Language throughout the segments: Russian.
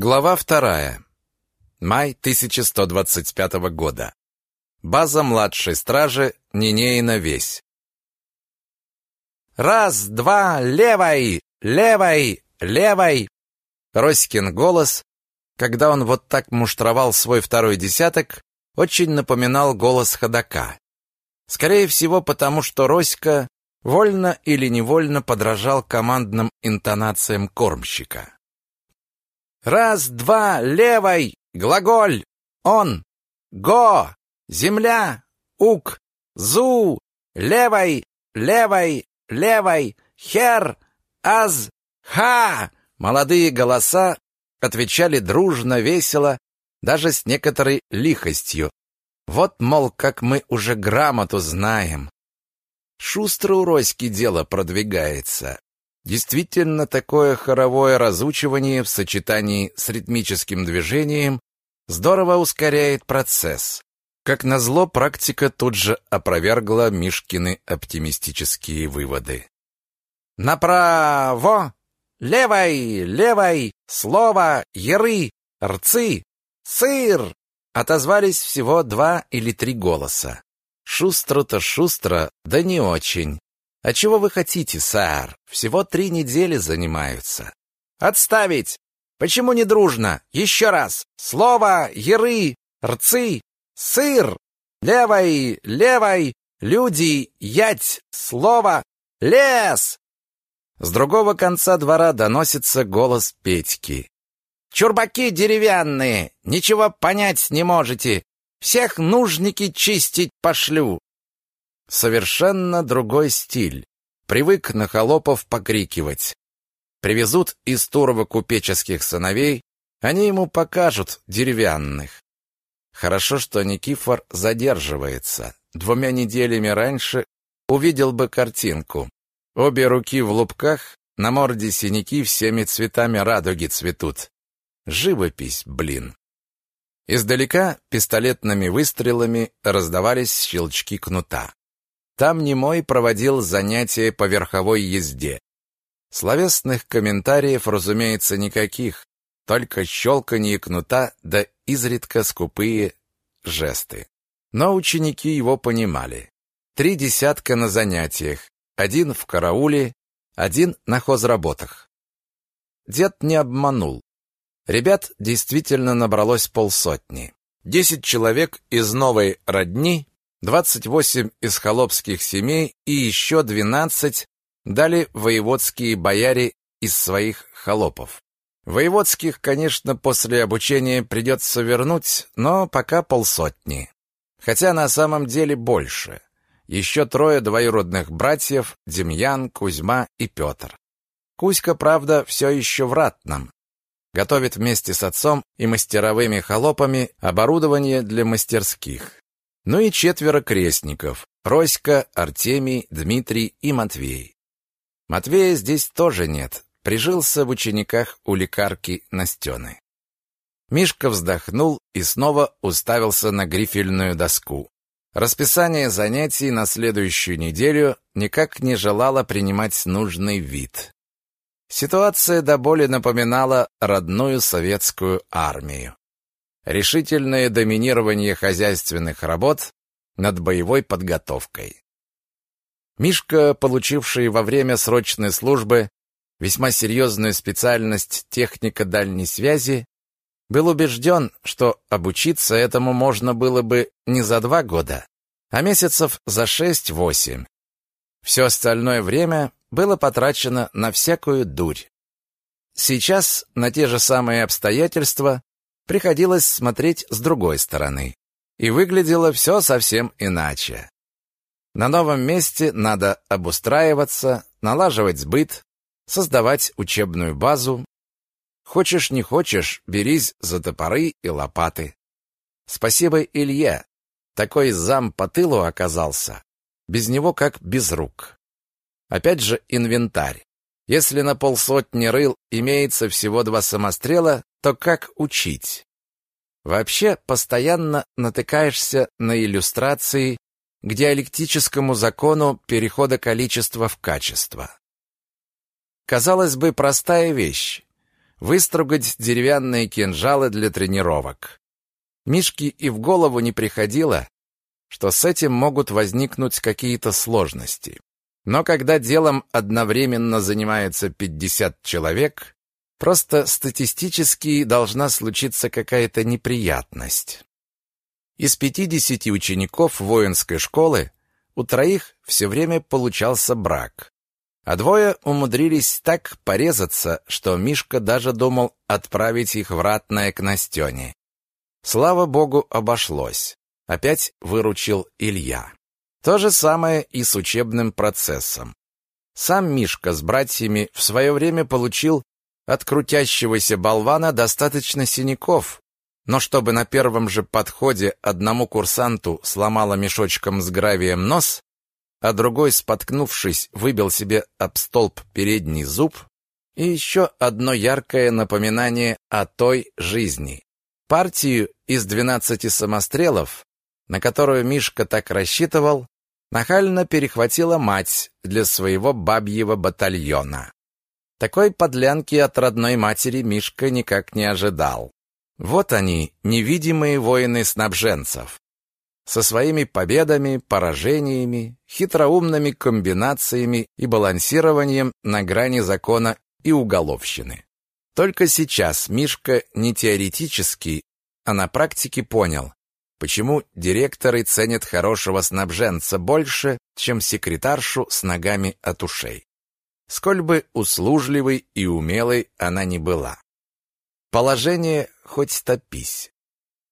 Глава вторая. Май 1125 года. База младшей стражи Нинеина весь. Раз, два, левой, левой, левой. Роськин голос, когда он вот так муштровал свой второй десяток, очень напоминал голос ходока. Скорее всего, потому что Роська вольно или невольно подражал командным интонациям кормщика. Раз, два, левой, глаголь, он, го, земля, ук, зу, левой, левой, левой, хер, аз, ха. Молодые голоса отвечали дружно, весело, даже с некоторой лихостью. Вот, мол, как мы уже грамоту знаем. Шустро у Роськи дело продвигается. Действительно, такое хоровое разучивание в сочетании с ритмическим движением здорово ускоряет процесс. Как назло, практика тут же опровергла Мишкины оптимистические выводы. «Направо! Левой! Левой! Слово! Яры! Рцы! Сыр!» Отозвались всего два или три голоса. Шустро-то шустро, да не очень. А чего вы хотите, сэр? Всего три недели занимаются. Отставить! Почему не дружно? Еще раз. Слово, яры, рцы, сыр. Левой, левой, люди, ять, слово, лес. С другого конца двора доносится голос Петьки. Чурбаки деревянные, ничего понять не можете. Всех нужники чистить пошлю. Совершенно другой стиль. Привык на холопов покрикивать. Привезут из Турова купеческих сыновей, они ему покажут деревянных. Хорошо, что Никифор задерживается. Двумя неделями раньше увидел бы картинку. Обе руки в лупках, на морде синяки всеми цветами радуги цветут. Живопись, блин. Издалека пистолетными выстрелами раздавались щелчки кнута. Там Немой проводил занятия по верховой езде. Словесных комментариев, разумеется, никаких, только щелканье кнута да изредка скупые жесты. Но ученики его понимали. Три десятка на занятиях, один в карауле, один на хозработах. Дед не обманул. Ребят действительно набралось полсотни. Десять человек из новой родни, двадцать восемь из холопских семей и еще двенадцать дали воеводские бояре из своих холопов. Воеводских, конечно, после обучения придется вернуть, но пока полсотни. Хотя на самом деле больше. Еще трое двоюродных братьев – Демьян, Кузьма и Петр. Кузька, правда, все еще в ратном готовит вместе с отцом и мастеровыми холопами оборудование для мастерских. Ну и четверо крестников – Роська, Артемий, Дмитрий и Матвей. Матвея здесь тоже нет, прижился в учениках у лекарки Настены. Мишка вздохнул и снова уставился на грифельную доску. Расписание занятий на следующую неделю никак не желало принимать нужный вид. Ситуация до боли напоминала родную советскую армию. Решительное доминирование хозяйственных работ над боевой подготовкой. Мишка, получивший во время срочной службы весьма серьезную специальность техника дальней связи, был убежден, что обучиться этому можно было бы не за два года, а месяцев за шесть-восемь. Все остальное время было потрачено на всякую дурь. Сейчас на те же самые обстоятельства приходилось смотреть с другой стороны. И выглядело все совсем иначе. На новом месте надо обустраиваться, налаживать сбыт, создавать учебную базу. Хочешь не хочешь, берись за топоры и лопаты. Спасибо Илье. Такой зам по тылу оказался. Без него как без рук. Опять же инвентарь. Если на полсотни рыл имеется всего два самострела, то как учить? Вообще, постоянно натыкаешься на иллюстрации к диалектическому закону перехода количества в качество. Казалось бы, простая вещь. выстругать деревянные кинжалы для тренировок. Мишке и в голову не приходило, что с этим могут возникнуть какие-то сложности. Но когда делом одновременно занимается 50 человек, просто статистически должна случиться какая-то неприятность. Из 50 учеников воинской школы у троих все время получался брак. А двое умудрились так порезаться, что Мишка даже думал отправить их в ратное к Настене. Слава богу, обошлось. Опять выручил Илья. То же самое и с учебным процессом. Сам Мишка с братьями в свое время получил от крутящегося болвана достаточно синяков, но чтобы на первом же подходе одному курсанту сломало мешочком с гравием нос, а другой, споткнувшись, выбил себе об столб передний зуб, и еще одно яркое напоминание о той жизни. Партию из двенадцати самострелов, на которую Мишка так рассчитывал, нахально перехватила мать для своего бабьего батальона. Такой подлянки от родной матери Мишка никак не ожидал. Вот они, невидимые воины снабженцев со своими победами, поражениями, хитроумными комбинациями и балансированием на грани закона и уголовщины. Только сейчас Мишка не теоретически, а на практике понял, почему директоры ценят хорошего снабженца больше, чем секретаршу с ногами от ушей. Сколь бы услужливой и умелой она ни была. Положение хоть топись.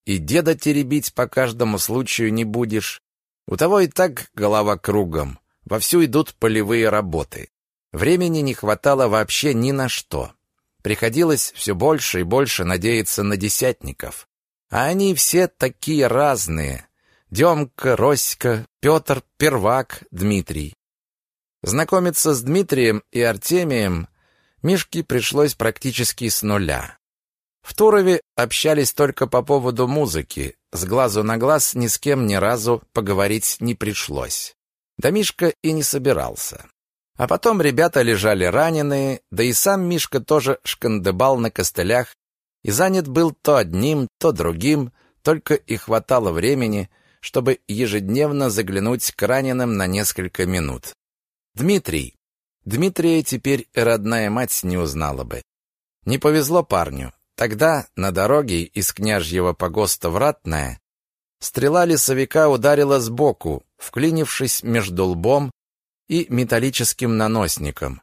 И деда теребить по каждому случаю не будешь. У того и так голова кругом. Вовсю идут полевые работы. Времени не хватало вообще ни на что. Приходилось все больше и больше надеяться на десятников. А они все такие разные. Демка, Роська, Петр, Первак, Дмитрий. Знакомиться с Дмитрием и Артемием Мишке пришлось практически с нуля. В Турове общались только по поводу музыки, с глазу на глаз ни с кем ни разу поговорить не пришлось. Да Мишка и не собирался. А потом ребята лежали раненые, да и сам Мишка тоже шкандыбал на костылях и занят был то одним, то другим, только и хватало времени, чтобы ежедневно заглянуть к раненым на несколько минут. Дмитрий. Дмитрия теперь родная мать не узнала бы. Не повезло парню. Тогда на дороге из княжьего погоста в Ратное стрела лесовика ударила сбоку, вклинившись между лбом и металлическим наносником.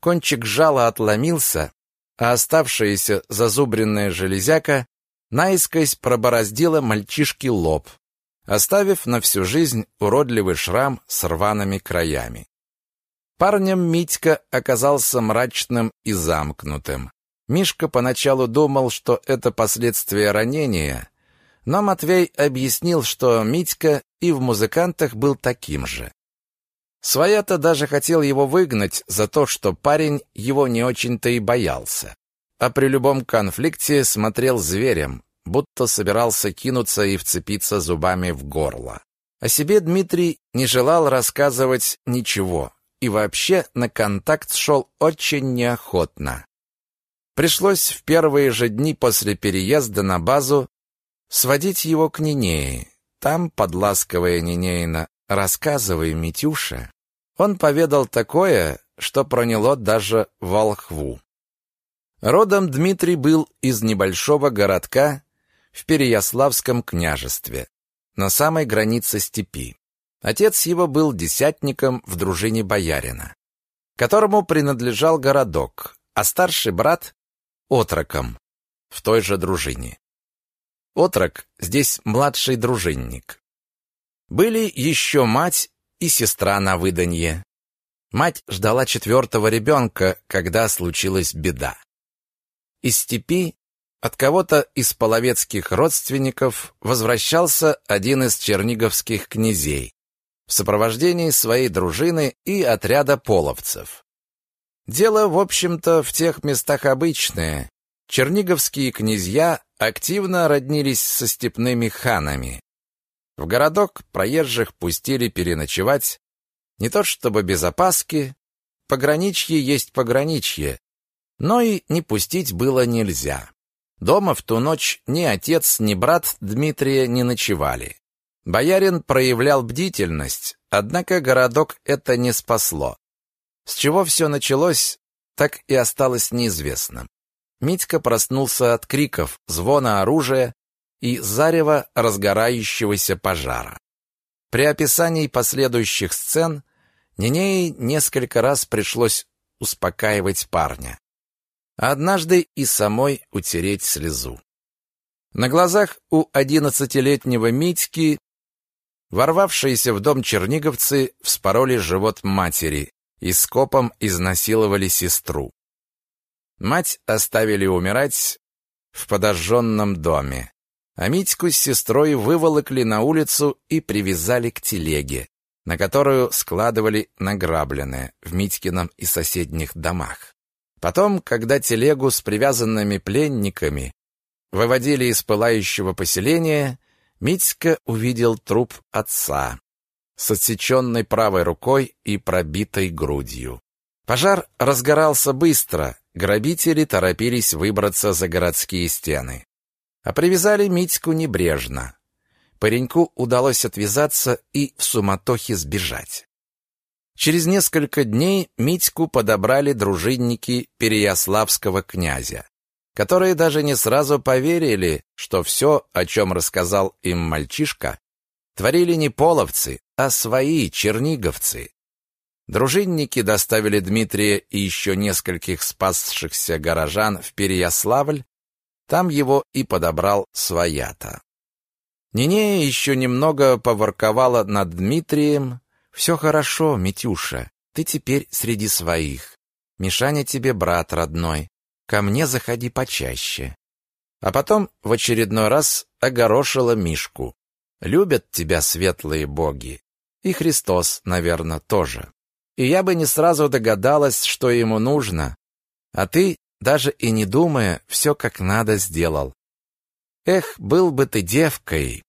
Кончик жала отломился, а оставшаяся зазубренная железяка наискось пробороздила мальчишке лоб, оставив на всю жизнь уродливый шрам с рваными краями. Парнем Митька оказался мрачным и замкнутым. Мишка поначалу думал, что это последствия ранения, но Матвей объяснил, что Митька и в музыкантах был таким же. Своя-то даже хотел его выгнать за то, что парень его не очень-то и боялся. А при любом конфликте смотрел зверем, будто собирался кинуться и вцепиться зубами в горло. О себе Дмитрий не желал рассказывать ничего и вообще на контакт шел очень неохотно. Пришлось в первые же дни после переезда на базу сводить его к Нинее. Там, под ласковое Нинеина «Рассказывай, Митюша», он поведал такое, что проняло даже волхву. Родом Дмитрий был из небольшого городка в Переяславском княжестве, на самой границе степи. Отец его был десятником в дружине боярина, которому принадлежал городок, а старший брат отроком в той же дружине. Отрок здесь младший дружинник. Были еще мать и сестра на выданье. Мать ждала четвертого ребенка, когда случилась беда. Из степи от кого-то из половецких родственников возвращался один из черниговских князей в сопровождении своей дружины и отряда половцев. Дело, в общем-то, в тех местах обычное. Черниговские князья активно роднились со степными ханами. В городок проезжих пустили переночевать, не то чтобы без опаски, пограничье есть пограничье, Но и не пустить было нельзя. Дома в ту ночь ни отец, ни брат Дмитрия не ночевали. Боярин проявлял бдительность, однако городок это не спасло. С чего все началось, так и осталось неизвестным. Митька проснулся от криков, звона оружия и зарева разгорающегося пожара. При описании последующих сцен Ниней несколько раз пришлось успокаивать парня. однажды и самой утереть слезу. На глазах у одиннадцатилетнего Митьки ворвавшиеся в дом черниговцы вспороли живот матери и скопом изнасиловали сестру. Мать оставили умирать в подожженном доме, а Митьку с сестрой выволокли на улицу и привязали к телеге, на которую складывали награбленное в Митькином и соседних домах. Потом, когда телегу с привязанными пленниками выводили из пылающего поселения, Митька увидел труп отца с отсеченной правой рукой и пробитой грудью. Пожар разгорался быстро, грабители торопились выбраться за городские стены. А привязали Митьку небрежно. Пареньку удалось отвязаться и в суматохе сбежать. Через несколько дней Митьку подобрали дружинники Переяславского князя, которые даже не сразу поверили, что все, о чем рассказал им мальчишка, творили не половцы, а свои черниговцы. Дружинники доставили Дмитрия и еще нескольких спасшихся горожан в Переяславль, там его и подобрал своята. Нинея еще немного поворковала над Дмитрием. «Все хорошо, Митюша, ты теперь среди своих. Мишаня тебе брат родной. Ко мне заходи почаще». А потом в очередной раз огорошила Мишку. «Любят тебя светлые боги. И Христос, наверное, тоже. И я бы не сразу догадалась, что ему нужно. А ты, даже и не думая, все как надо сделал. Эх, был бы ты девкой.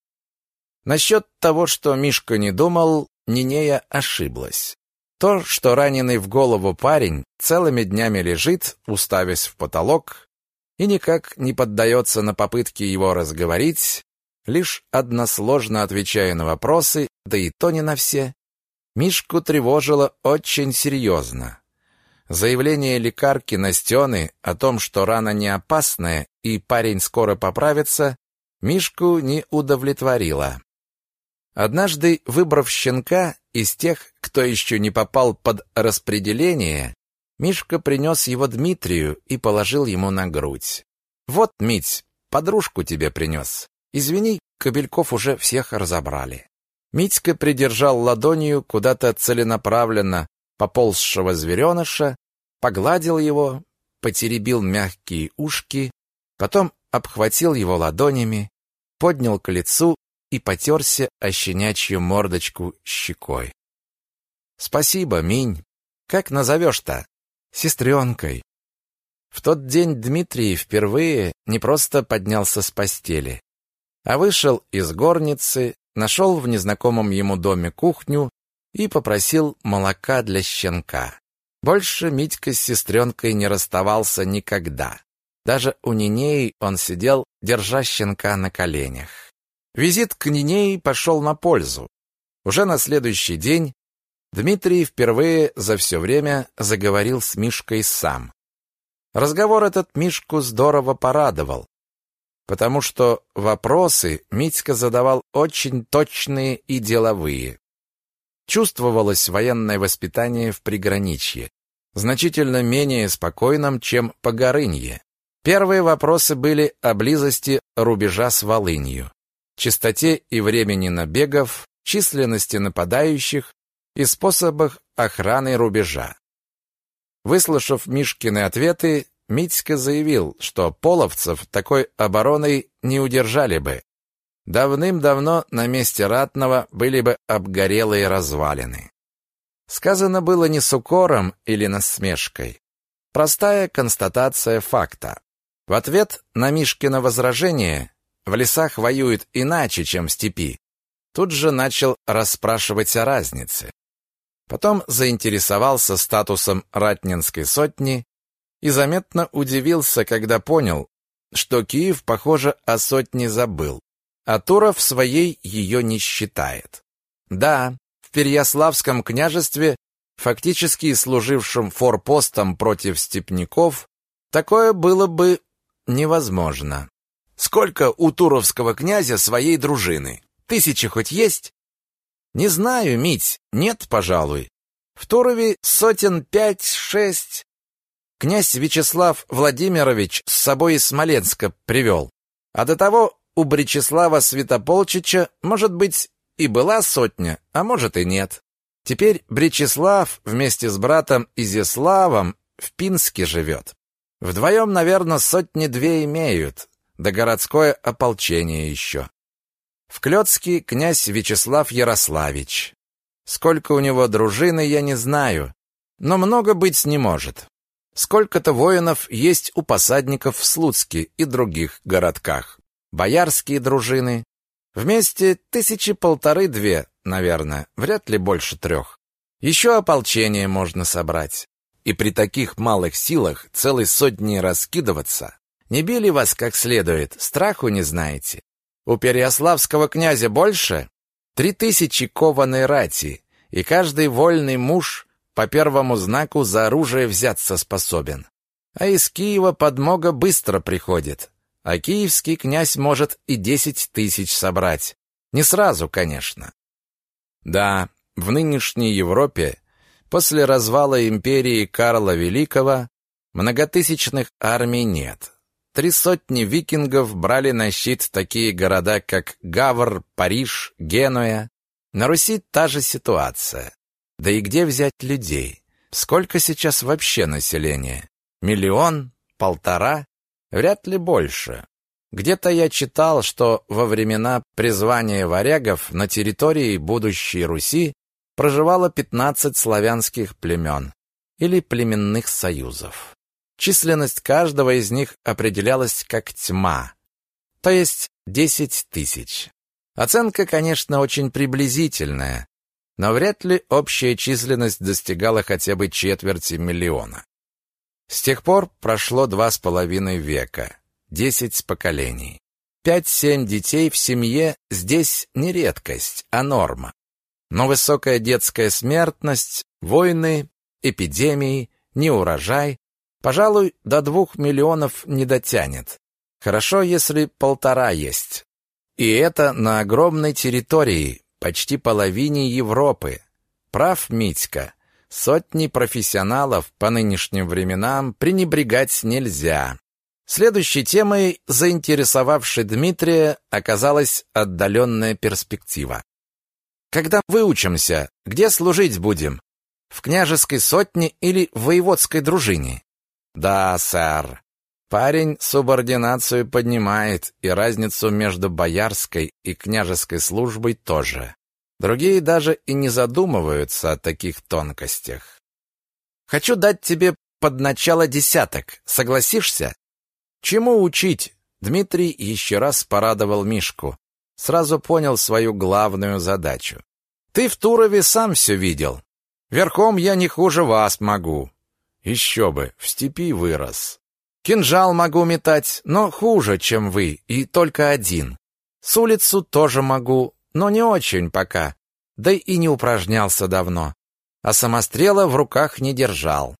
Насчет того, что Мишка не думал, Нинея ошиблась. То, что раненый в голову парень целыми днями лежит, уставясь в потолок, и никак не поддается на попытки его разговорить, лишь односложно отвечая на вопросы, да и то не на все, Мишку тревожило очень серьезно. Заявление лекарки Настены о том, что рана не опасная и парень скоро поправится, Мишку не удовлетворило. Однажды, выбрав щенка из тех, кто еще не попал под распределение, Мишка принес его Дмитрию и положил ему на грудь. «Вот, Мить, подружку тебе принес. Извини, кобельков уже всех разобрали». Митька придержал ладонью куда-то целенаправленно поползшего звереныша, погладил его, потеребил мягкие ушки, потом обхватил его ладонями, поднял к лицу и потерся о щенячью мордочку щекой. «Спасибо, Минь. Как назовешь-то?» «Сестренкой». В тот день Дмитрий впервые не просто поднялся с постели, а вышел из горницы, нашел в незнакомом ему доме кухню и попросил молока для щенка. Больше Митька с сестренкой не расставался никогда. Даже у Нинеи он сидел, держа щенка на коленях. Визит к Нинеи пошел на пользу. Уже на следующий день Дмитрий впервые за все время заговорил с Мишкой сам. Разговор этот Мишку здорово порадовал, потому что вопросы Митька задавал очень точные и деловые. Чувствовалось военное воспитание в приграничье, значительно менее спокойном, чем по Горынье. Первые вопросы были о близости рубежа с Волынью, частоте и времени набегов, численности нападающих и способах охраны рубежа. Выслушав Мишкины ответы, Митька заявил, что половцев такой обороной не удержали бы, Давным-давно на месте ратного были бы обгорелые развалины. Сказано было не с укором или насмешкой. Простая констатация факта. В ответ на Мишкино возражение «в лесах воюют иначе, чем в степи», тут же начал расспрашивать о разнице. Потом заинтересовался статусом ратнинской сотни и заметно удивился, когда понял, что Киев, похоже, о сотне забыл, а Туров своей ее не считает. Да, в Переяславском княжестве, фактически служившем форпостом против степняков, такое было бы невозможно. Сколько у туровского князя своей дружины? Тысячи хоть есть? Не знаю, Мить, нет, пожалуй. В Турове сотен пять-шесть. Князь Вячеслав Владимирович с собой из Смоленска привел. А до того у Бречеслава Святополчича, может быть, и была сотня, а может и нет. Теперь Бречеслав вместе с братом Изяславом в Пинске живет. Вдвоем, наверное, сотни-две имеют, да городское ополчение еще. В Клёцке князь Вячеслав Ярославич. Сколько у него дружины, я не знаю, но много быть не может. Сколько-то воинов есть у посадников в Слуцке и других городках. Боярские дружины. Вместе тысячи полторы-две, наверное, вряд ли больше трех. Еще ополчение можно собрать. И при таких малых силах целой сотни раскидываться. Не били вас как следует, страху не знаете. У Переяславского князя больше? Три тысячи кованой рати, и каждый вольный муж по первому знаку за оружие взяться способен. А из Киева подмога быстро приходит, а киевский князь может и десять тысяч собрать. Не сразу, конечно. Да, в нынешней Европе, после развала империи Карла Великого, многотысячных армий нет. Три сотни викингов брали на щит такие города, как Гавр, Париж, Генуя. На Руси та же ситуация. Да и где взять людей? Сколько сейчас вообще населения? Миллион? Полтора? Вряд ли больше. Где-то я читал, что во времена призвания варягов на территории будущей Руси проживало 15 славянских племен или племенных союзов. Численность каждого из них определялась как тьма, то есть 10 тысяч. Оценка, конечно, очень приблизительная, но вряд ли общая численность достигала хотя бы четверти миллиона. С тех пор прошло два с половиной века, десять поколений. Пять-семь детей в семье здесь не редкость, а норма. Но высокая детская смертность, войны, эпидемии, неурожай Пожалуй, до двух миллионов не дотянет. Хорошо, если полтора есть. И это на огромной территории, почти половине Европы. Прав Митька. Сотни профессионалов по нынешним временам пренебрегать нельзя. Следующей темой, заинтересовавшей Дмитрия, оказалась отдаленная перспектива. Когда выучимся, где служить будем? В княжеской сотне или в воеводской дружине? Да, сэр. Парень субординацию поднимает, и разницу между боярской и княжеской службой тоже. Другие даже и не задумываются о таких тонкостях. Хочу дать тебе под начало десяток. Согласишься? Чему учить? Дмитрий еще раз порадовал Мишку. Сразу понял свою главную задачу. Ты в Турове сам все видел. Верхом я не хуже вас могу. Еще бы, в степи вырос. Кинжал могу метать, но хуже, чем вы, и только один. С улицу тоже могу, но не очень пока. Да и не упражнялся давно. А самострела в руках не держал.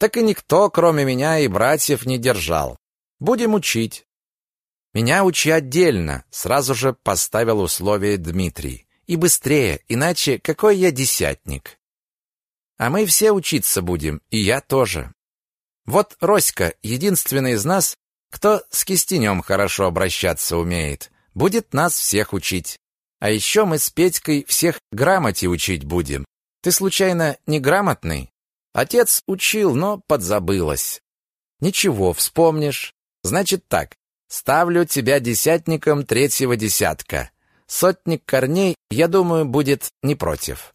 Так и никто, кроме меня и братьев, не держал. Будем учить. Меня учи отдельно, сразу же поставил условие Дмитрий. И быстрее, иначе какой я десятник? А мы все учиться будем, и я тоже. Вот Роська, единственный из нас, кто с кистенем хорошо обращаться умеет, будет нас всех учить. А еще мы с Петькой всех грамоте учить будем. Ты случайно неграмотный? Отец учил, но подзабылось. Ничего, вспомнишь. Значит так, ставлю тебя десятником третьего десятка. Сотник корней, я думаю, будет не против.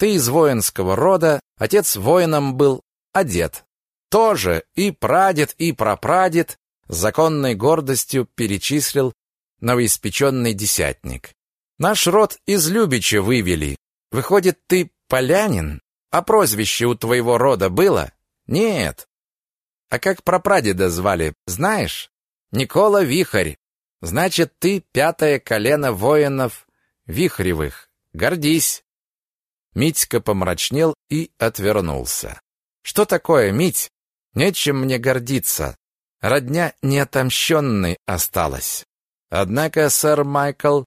Ты из воинского рода, отец воином был, дед тоже и прадед, и прапрадед с законной гордостью перечислил новоиспеченный десятник. Наш род из Любича вывели. Выходит, ты полянин? А прозвище у твоего рода было? Нет. А как прапрадеда звали, знаешь? Никола Вихарь. Значит, ты пятое колено воинов Вихревых. Гордись. Митька помрачнел и отвернулся. Что такое, Мить? Нечем мне гордиться. Родня неотомщенной осталась. Однако, сэр Майкл,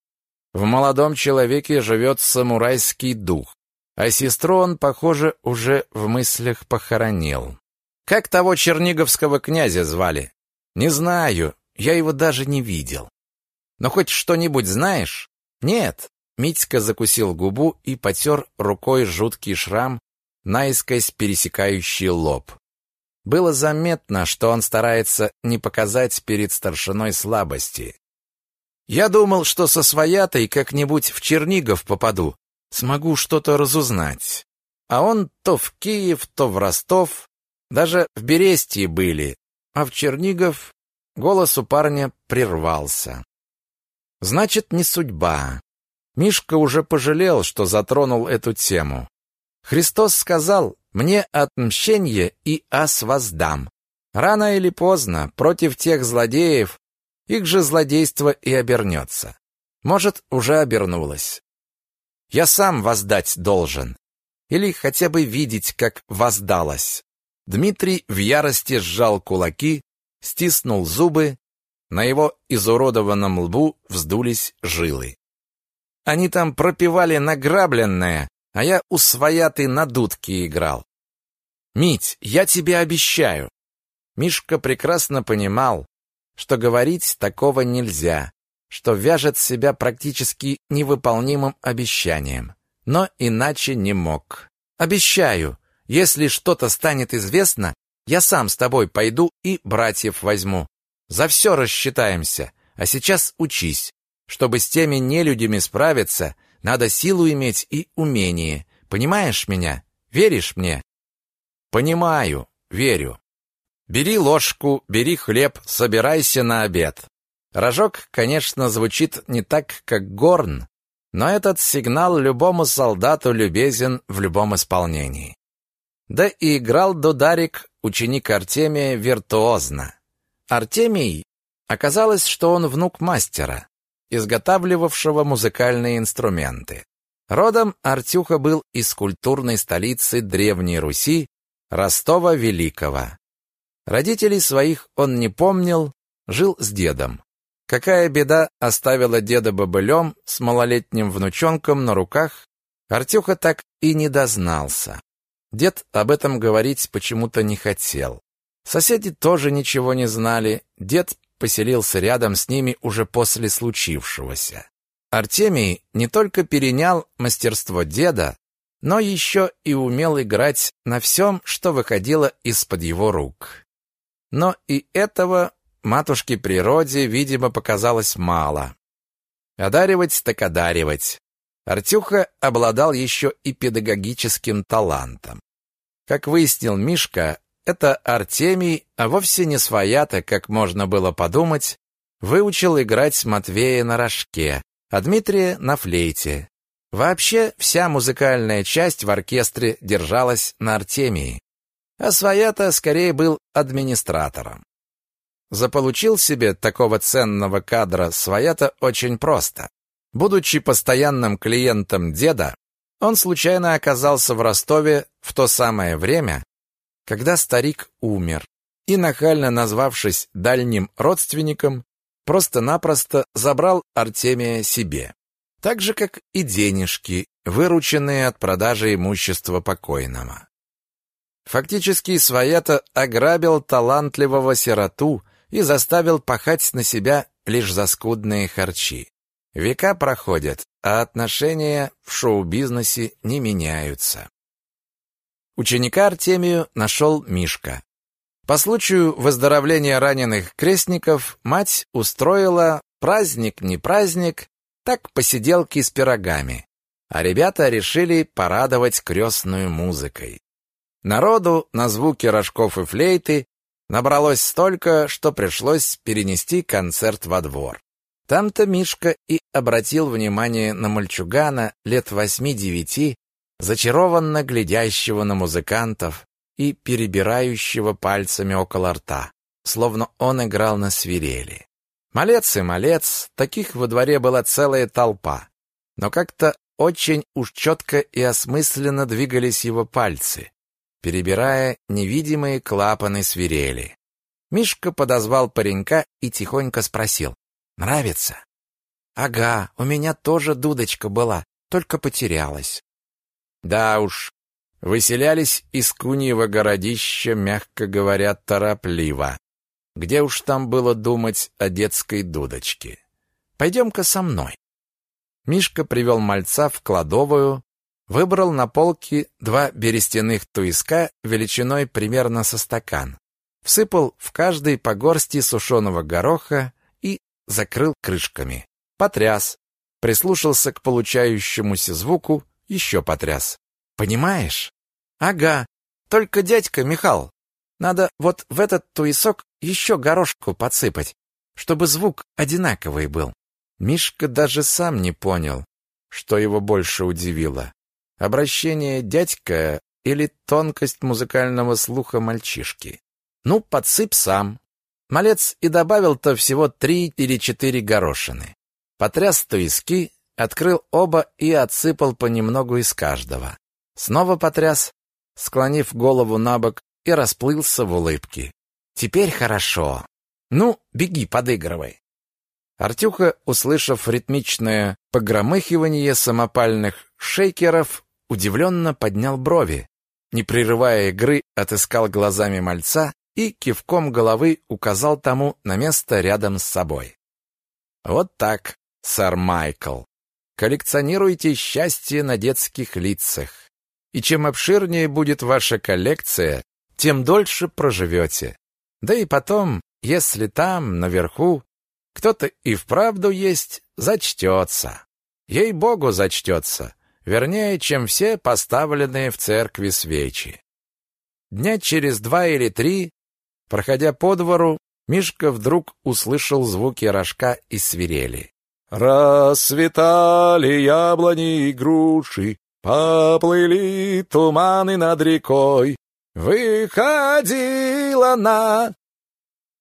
в молодом человеке живет самурайский дух, а сестру он, похоже, уже в мыслях похоронил. Как того черниговского князя звали? Не знаю, я его даже не видел. Но хоть что-нибудь знаешь? Нет. Митька закусил губу и потер рукой жуткий шрам, наискось пересекающий лоб. Было заметно, что он старается не показать перед старшиной слабости. Я думал, что со своятой как-нибудь в Чернигов попаду, смогу что-то разузнать. А он то в Киев, то в Ростов, даже в Берестии были, а в Чернигов голос у парня прервался. Значит, не судьба. Мишка уже пожалел, что затронул эту тему. Христос сказал, мне отмщение и ас воздам. Рано или поздно против тех злодеев их же злодейство и обернется. Может, уже обернулось. Я сам воздать должен. Или хотя бы видеть, как воздалось. Дмитрий в ярости сжал кулаки, стиснул зубы, на его изуродованном лбу вздулись жилы. Они там пропивали награбленное, а я у своятой на дудке играл. Мить, я тебе обещаю. Мишка прекрасно понимал, что говорить такого нельзя, что вяжет себя практически невыполнимым обещанием. Но иначе не мог. Обещаю, если что-то станет известно, я сам с тобой пойду и братьев возьму. За все рассчитаемся. А сейчас учись. Чтобы с теми нелюдями справиться, надо силу иметь и умение. Понимаешь меня? Веришь мне? Понимаю, верю. Бери ложку, бери хлеб, собирайся на обед. Рожок, конечно, звучит не так, как горн, но этот сигнал любому солдату любезен в любом исполнении. Да и играл Дударик, ученик Артемия, виртуозно. Артемий оказалось, что он внук мастера изготавливавшего музыкальные инструменты. Родом Артюха был из культурной столицы Древней Руси, Ростова Великого. Родителей своих он не помнил, жил с дедом. Какая беда оставила деда бобылем с малолетним внучонком на руках, Артюха так и не дознался. Дед об этом говорить почему-то не хотел. Соседи тоже ничего не знали, дед поселился рядом с ними уже после случившегося. Артемий не только перенял мастерство деда, но еще и умел играть на всем, что выходило из-под его рук. Но и этого матушке природе, видимо, показалось мало. Одаривать так одаривать. Артюха обладал еще и педагогическим талантом. Как выяснил Мишка, это Артемий, а вовсе не своято, как можно было подумать, выучил играть Матвея на рожке, а Дмитрия на флейте. Вообще, вся музыкальная часть в оркестре держалась на Артемии, а своято скорее был администратором. Заполучил себе такого ценного кадра своято очень просто. Будучи постоянным клиентом деда, он случайно оказался в Ростове в то самое время, когда старик умер, и, нахально назвавшись дальним родственником, просто-напросто забрал Артемия себе. Так же, как и денежки, вырученные от продажи имущества покойного. Фактически Своято ограбил талантливого сироту и заставил пахать на себя лишь за скудные харчи. Века проходят, а отношения в шоу-бизнесе не меняются. Ученика Артемию нашел Мишка. По случаю выздоровления раненых крестников мать устроила праздник не праздник, так посиделки с пирогами. А ребята решили порадовать крестную музыкой. Народу на звуки рожков и флейты набралось столько, что пришлось перенести концерт во двор. Там-то Мишка и обратил внимание на мальчугана лет восьми-девяти, зачарованно глядящего на музыкантов, и перебирающего пальцами около рта, словно он играл на свирели. Малец и малец, таких во дворе была целая толпа, но как-то очень уж четко и осмысленно двигались его пальцы, перебирая невидимые клапаны свирели. Мишка подозвал паренька и тихонько спросил. «Нравится?» «Ага, у меня тоже дудочка была, только потерялась». Да уж, выселялись из Куньего городища, мягко говоря, торопливо. Где уж там было думать о детской дудочке? Пойдем-ка со мной. Мишка привел мальца в кладовую, выбрал на полке два берестяных туиска величиной примерно со стакан всыпал в каждый по горсти сушеного гороха и закрыл крышками. Потряс, прислушался к получающемуся звуку, еще потряс. Понимаешь? Ага. Только дядька Михал, надо вот в этот туесок еще горошку подсыпать, чтобы звук одинаковый был. Мишка даже сам не понял, что его больше удивило. Обращение дядька или тонкость музыкального слуха мальчишки. Ну, подсыпь сам. Малец и добавил-то всего три или четыре горошины. Потряс туиски, открыл оба и отсыпал понемногу из каждого. Снова потряс, склонив голову на бок и расплылся в улыбке. Теперь хорошо. Ну, беги, подыгрывай. Артюха, услышав ритмичное погромыхивание самопальных шейкеров, удивленно поднял брови. Не прерывая игры, отыскал глазами мальца и кивком головы указал тому на место рядом с собой. Вот так, сэр Майкл. Коллекционируйте счастье на детских лицах. И чем обширнее будет ваша коллекция, тем дольше проживете. Да и потом, если там, наверху, кто-то и вправду есть, зачтется. Ей-богу, зачтется. Вернее, чем все поставленные в церкви свечи. Дня через два или три Проходя по двору, Мишка вдруг услышал звуки рожка и свирели. Расцветали яблони и груши, поплыли туманы над рекой. Выходила на...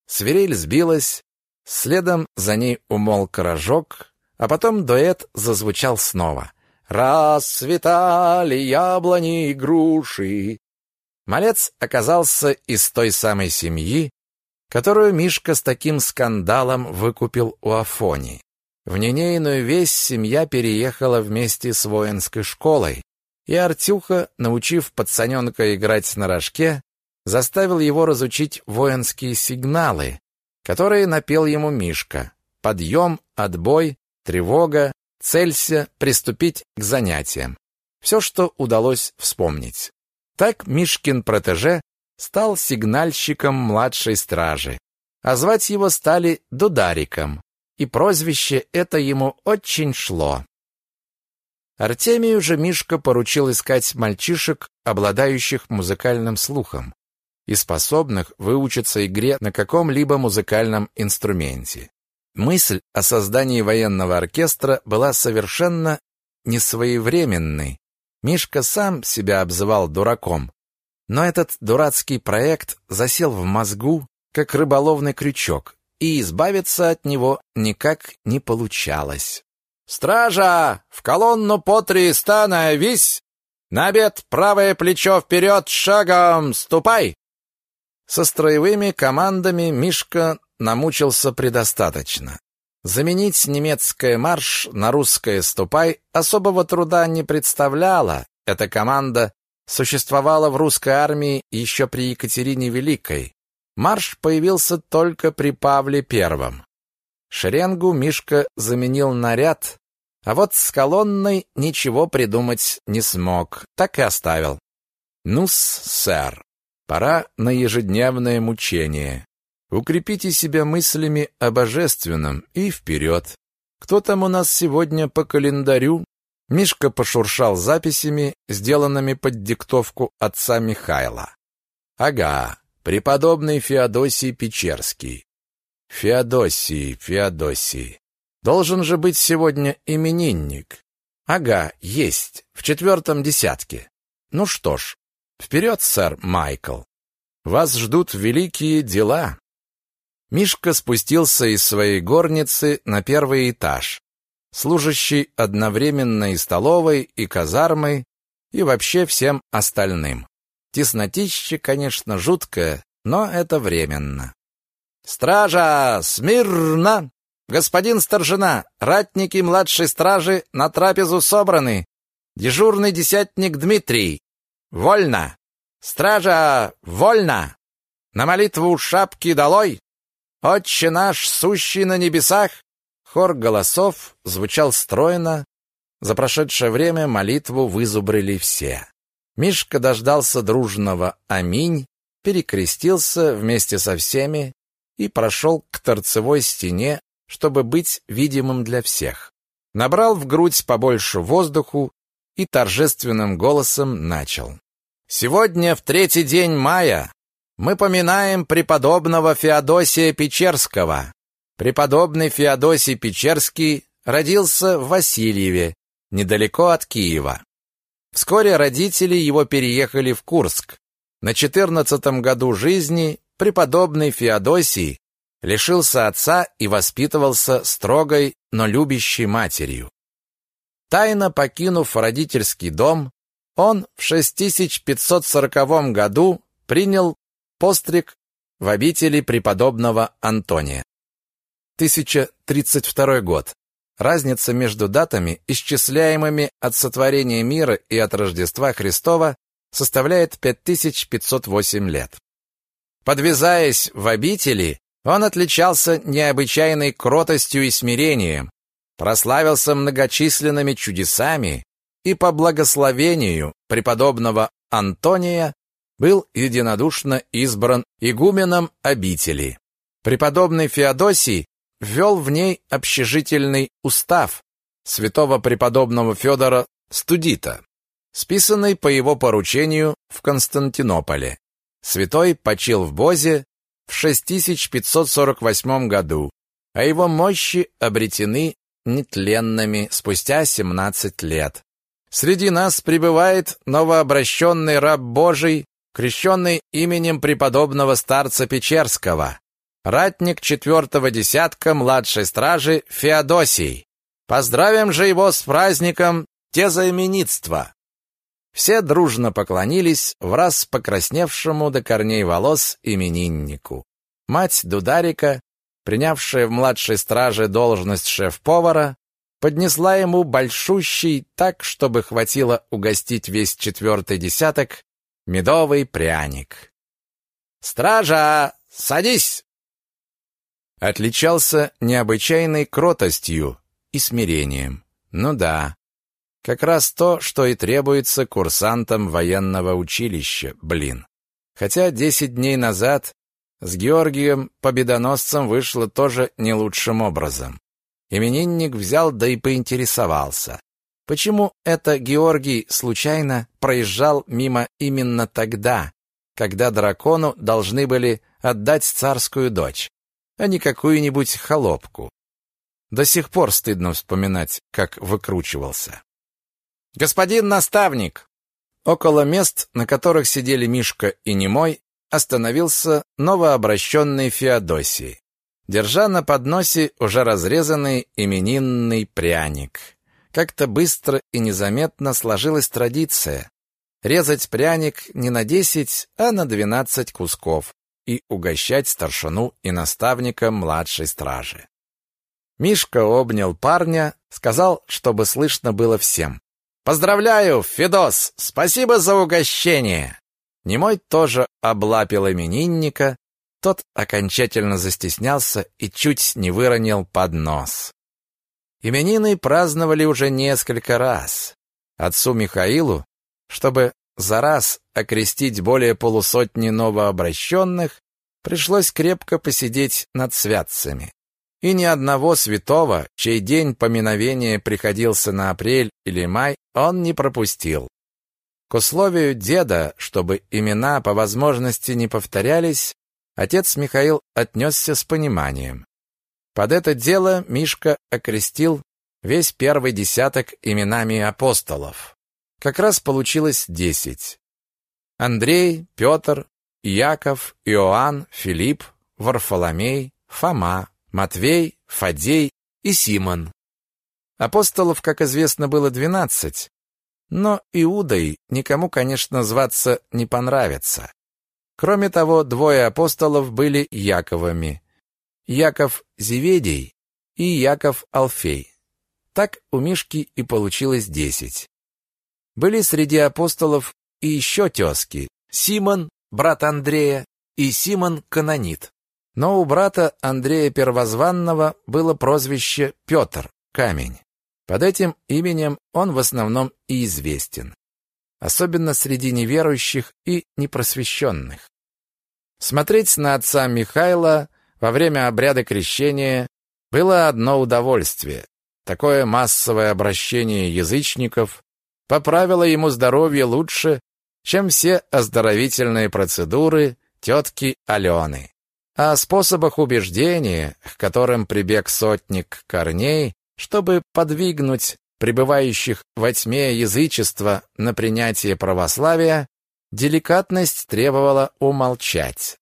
Свирель сбилась, следом за ней умолк рожок, а потом дуэт зазвучал снова. Расцветали яблони и груши, Малец оказался из той самой семьи, которую Мишка с таким скандалом выкупил у Афони. В Нинейную весь семья переехала вместе с воинской школой, и Артюха, научив пацаненка играть на рожке, заставил его разучить воинские сигналы, которые напел ему Мишка. Подъем, отбой, тревога, целься, приступить к занятиям. Все, что удалось вспомнить. Так Мишкин протеже стал сигнальщиком младшей стражи, а звать его стали Дудариком, и прозвище это ему очень шло. Артемию же Мишка поручил искать мальчишек, обладающих музыкальным слухом и способных выучиться игре на каком-либо музыкальном инструменте. Мысль о создании военного оркестра была совершенно несвоевременной Мишка сам себя обзывал дураком, но этот дурацкий проект засел в мозгу, как рыболовный крючок, и избавиться от него никак не получалось. «Стража! В колонну по три стана вись! На обед правое плечо вперед шагом! Ступай!» Со строевыми командами Мишка намучился предостаточно. Заменить немецкое марш на русское ступай особого труда не представляло. Эта команда существовала в русской армии еще при Екатерине Великой. Марш появился только при Павле Первом. Шеренгу Мишка заменил наряд, а вот с колонной ничего придумать не смог, так и оставил. Ну-с, сэр, пора на ежедневное мучение. Укрепите себя мыслями о божественном и вперед. Кто там у нас сегодня по календарю? Мишка пошуршал записями, сделанными под диктовку отца Михайла. Ага, преподобный Феодосий Печерский. Феодосий, Феодосий. Должен же быть сегодня именинник. Ага, есть, в четвертом десятке. Ну что ж, Вперед, сэр Майкл! Вас ждут великие дела!» Мишка спустился из своей горницы на первый этаж, служащий одновременно и столовой, и казармой, и вообще всем остальным. Теснотище, конечно, жуткое, но это временно. «Стража! Смирно! Господин старшина, ратники младшей стражи на трапезу собраны. Дежурный десятник Дмитрий. Вольно! Стража! Вольно! На молитву шапки долой! Отче наш, сущий на небесах!» Хор голосов звучал стройно. За прошедшее время молитву вызубрили все. Мишка дождался дружного «Аминь», перекрестился вместе со всеми и прошел к торцевой стене, чтобы быть видимым для всех. Набрал в грудь побольше воздуху и торжественным голосом начал. «Сегодня, в третий день мая, мы поминаем преподобного Феодосия Печерского. Преподобный Феодосий Печерский родился в Васильеве, недалеко от Киева. Вскоре родители его переехали в Курск. На четырнадцатом году жизни преподобный Феодосий лишился отца и воспитывался строгой, но любящей матерью. Тайно покинув родительский дом, он в 6540 году принял постриг в обители преподобного Антония. 1032 год. Разница между датами, исчисляемыми от сотворения мира и от Рождества Христова, составляет 5508 лет. Подвязаясь в обители, он отличался необычайной кротостью и смирением, прославился многочисленными чудесами и по благословению преподобного Антония был единодушно избран игуменом обители. Преподобный Феодосий ввел в ней общежительный устав святого преподобного Федора Студита, списанный по его поручению в Константинополе. Святой почил в Бозе в 6548 году, а его мощи обретены нетленными спустя 17 лет. Среди нас пребывает новообращенный раб Божий, крещенный именем преподобного старца Печерского, ратник четвертого десятка младшей стражи Феодосий. Поздравим же его с праздником тезаименитства. Все дружно поклонились в раз покрасневшему до корней волос имениннику. Мать Дударика, принявшая в младшей страже должность шеф-повара, поднесла ему большущий, так, чтобы хватило угостить весь четвертый десяток, медовый пряник. «Стража, садись!» Отличался необычайной кротостью и смирением. Ну да, как раз то, что и требуется курсантам военного училища, блин. Хотя десять дней назад с Георгием Победоносцем вышло тоже не лучшим образом. Именинник взял да и поинтересовался. Почему это Георгий случайно проезжал мимо именно тогда, когда дракону должны были отдать царскую дочь? А не какую-нибудь холопку. До сих пор стыдно вспоминать, как выкручивался. «Господин наставник!» Около мест, на которых сидели Мишка и Немой, остановился новообращенный Феодосий, держа на подносе уже разрезанный именинный пряник. Как-то быстро и незаметно сложилась традиция резать пряник не на десять, а на двенадцать кусков, и угощать старшину и наставника младшей стражи. Мишка обнял парня, сказал, чтобы слышно было всем. «Поздравляю, Федос! Спасибо за угощение!» Немой тоже облапил именинника, тот окончательно застеснялся и чуть не выронил поднос. Именины праздновали уже несколько раз. Отцу Михаилу, чтобы за раз окрестить более полусотни новообращенных, пришлось крепко посидеть над святцами. И ни одного святого, чей день поминовения приходился на апрель или май, он не пропустил. К условию деда, чтобы имена по возможности не повторялись, отец Михаил отнесся с пониманием. Под это дело Мишка окрестил весь первый десяток именами апостолов. Как раз получилось десять. Андрей, Петр, Яков, Иоанн, Филипп, Варфоломей, Фома, Матвей, Фадей и Симон. Апостолов, как известно, было двенадцать, но Иудой никому, конечно, зваться не понравится. Кроме того, двое апостолов были Яковами. Яков Зеведий и Яков Алфей. Так у Мишки и получилось десять. Были среди апостолов и еще тезки. Симон, брат Андрея, и Симон Канонит. Но у брата Андрея Первозванного было прозвище Петр, камень. Под этим именем он в основном и известен. Особенно среди неверующих и непросвещенных. Смотреть на отца Михаила во время обряда крещения было одно удовольствие. Такое массовое обращение язычников поправило ему здоровье лучше, чем все оздоровительные процедуры тетки Алены. О способах убеждения, к которым прибег сотник Корней, чтобы подвигнуть пребывающих во тьме язычества на принятие православия, деликатность требовала умолчать.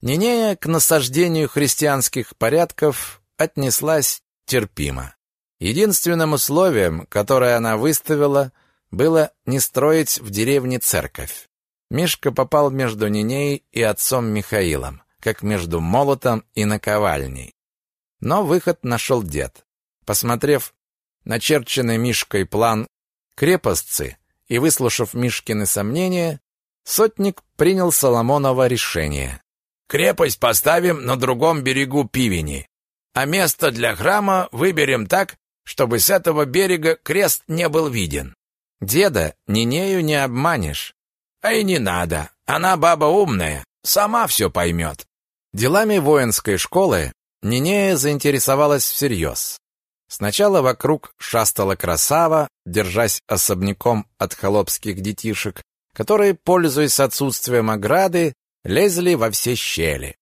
Нинея к насаждению христианских порядков отнеслась терпимо. Единственным условием, которое она выставила, было не строить в деревне церковь. Мишка попал между Нинеей и отцом Михаилом, как между молотом и наковальней. Но выход нашел дед. Посмотрев начерченный Мишкой план крепостцы и выслушав Мишкины сомнения, сотник принял Соломоново решение. «Крепость поставим на другом берегу Пивени, а место для храма выберем так, чтобы с этого берега крест не был виден. Деда Нинею не обманешь. А и не надо, она баба умная, сама все поймет. Делами воинской школы Нинея заинтересовалась всерьез. Сначала вокруг шастала красава, держась особняком от холопских детишек, которые, пользуясь отсутствием ограды, лезли во все щели.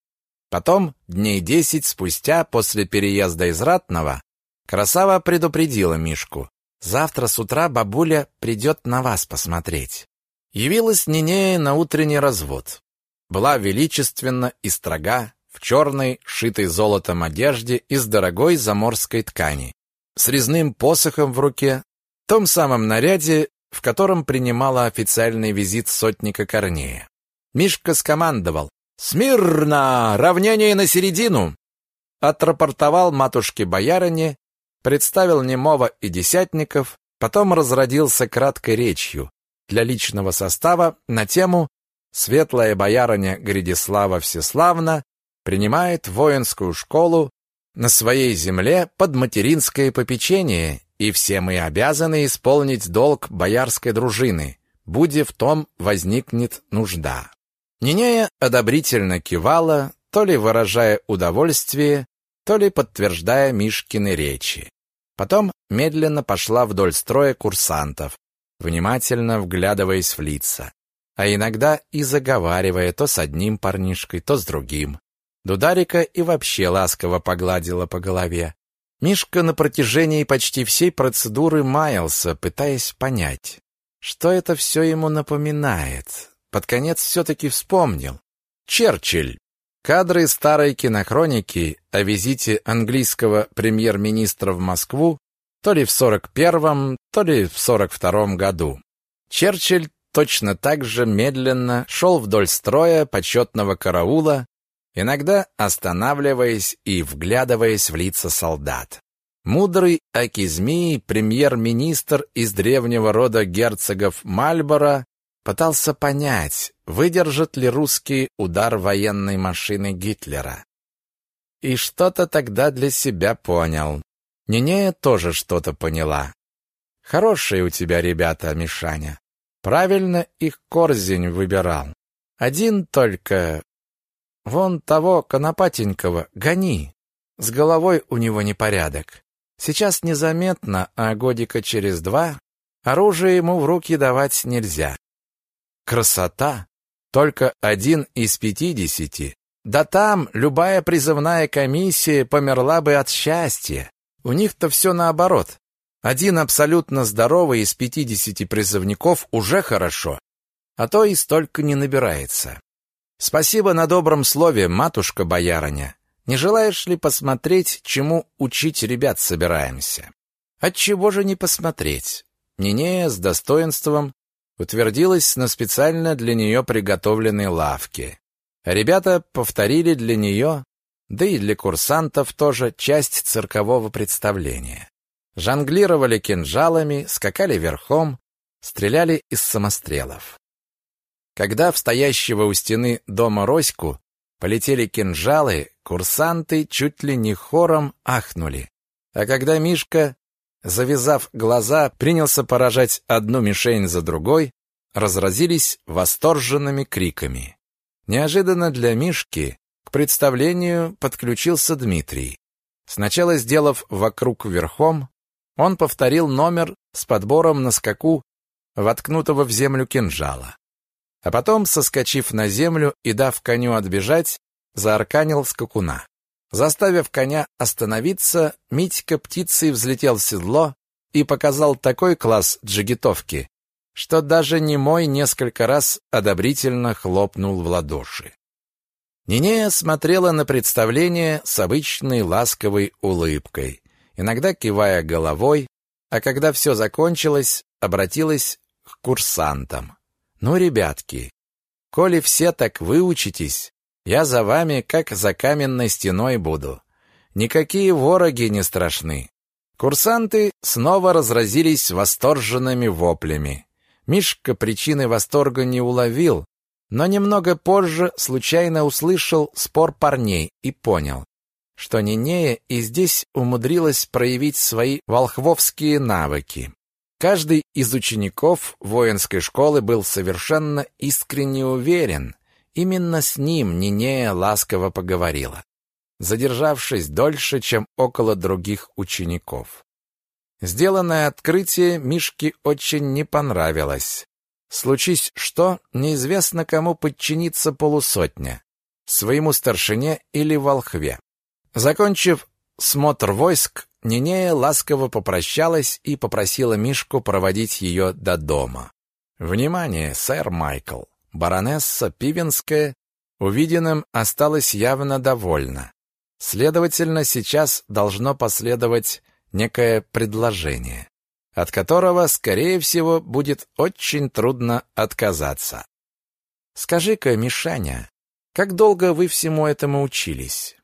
Потом, дней десять спустя, после переезда из Ратного, красава предупредила Мишку. «Завтра с утра бабуля придет на вас посмотреть». Явилась Нинея на утренний развод. Была величественна и строга, в черной, шитой золотом одежде из дорогой заморской ткани, с резным посохом в руке, том самом наряде, в котором принимала официальный визит сотника Корнея. Мишка скомандовал «Смирно! Равнение на середину!» Отрапортовал матушке-боярине, представил немого и десятников, потом разродился краткой речью для личного состава на тему «Светлая боярыня Гридислава Всеславна принимает воинскую школу на своей земле под материнское попечение, и все мы обязаны исполнить долг боярской дружины, будь в том возникнет нужда. Нинея одобрительно кивала, то ли выражая удовольствие, то ли подтверждая Мишкины речи. Потом медленно пошла вдоль строя курсантов, внимательно вглядываясь в лица, а иногда и заговаривая то с одним парнишкой, то с другим. Дударика и вообще ласково погладила по голове. Мишка на протяжении почти всей процедуры маялся, пытаясь понять, что это все ему напоминает. Под конец все-таки вспомнил. Черчилль. Кадры старой кинохроники о визите английского премьер-министра в Москву то ли в 41-м, то ли в 42-м году. Черчилль точно так же медленно шел вдоль строя почетного караула, иногда останавливаясь и вглядываясь в лица солдат. Мудрый Акизмий, премьер-министр из древнего рода герцогов Мальборо, пытался понять, выдержит ли русский удар военной машины Гитлера. И что-то тогда для себя понял. Нинея тоже что-то поняла. Хорошие у тебя ребята, Мишаня. Правильно их Корзень выбирал. Один только Вон того конопатенького гони. С головой у него непорядок. Сейчас незаметно, а годика через два оружие ему в руки давать нельзя. Красота! Только один из пятидесяти. Да там любая призывная комиссия померла бы от счастья. У них-то все наоборот. Один абсолютно здоровый из пятидесяти призывников уже хорошо. а то и столько не набирается. Спасибо на добром слове, матушка боярыня. Не желаешь ли посмотреть, чему учить ребят собираемся? Отчего же не посмотреть? Нинея с достоинством утвердилась на специально для нее приготовленной лавке. Ребята повторили для нее, да и для курсантов тоже, часть циркового представления. Жонглировали кинжалами, скакали верхом, стреляли из самострелов. Когда в стоящего у стены дома Роську полетели кинжалы, курсанты чуть ли не хором ахнули. А когда Мишка, завязав глаза, принялся поражать одну мишень за другой, разразились восторженными криками. Неожиданно для Мишки к представлению подключился Дмитрий. Сначала сделав вокруг верхом, он повторил номер с подбором на скаку воткнутого в землю кинжала. А потом, соскочив на землю и дав коню отбежать, заарканил скакуна. Заставив коня остановиться, Митька птицей взлетел в седло и показал такой класс джигитовки, что даже немой несколько раз одобрительно хлопнул в ладоши. Нинея смотрела на представление с обычной ласковой улыбкой, иногда кивая головой, а когда все закончилось, обратилась к курсантам. «Ну, ребятки, коли все так выучитесь, я за вами, как за каменной стеной буду. Никакие вороги не страшны». Курсанты снова разразились восторженными воплями. Мишка причины восторга не уловил, но немного позже случайно услышал спор парней и понял, что Нинея и здесь умудрилась проявить свои волхвовские навыки. Каждый из учеников воинской школы был совершенно искренне уверен, именно с ним Нинея ласково поговорила, задержавшись дольше, чем около других учеников. Сделанное открытие Мишке очень не понравилось. Случись что, неизвестно кому подчиниться полусотня, своему старшине или волхве. Закончив смотр войск, Нинея ласково попрощалась и попросила Мишку проводить ее до дома. «Внимание, сэр Майкл!» Баронесса Пивенская увиденным осталась явно довольна. Следовательно, сейчас должно последовать некое предложение, от которого, скорее всего, будет очень трудно отказаться. «Скажи-ка, Мишаня, как долго вы всему этому учились?»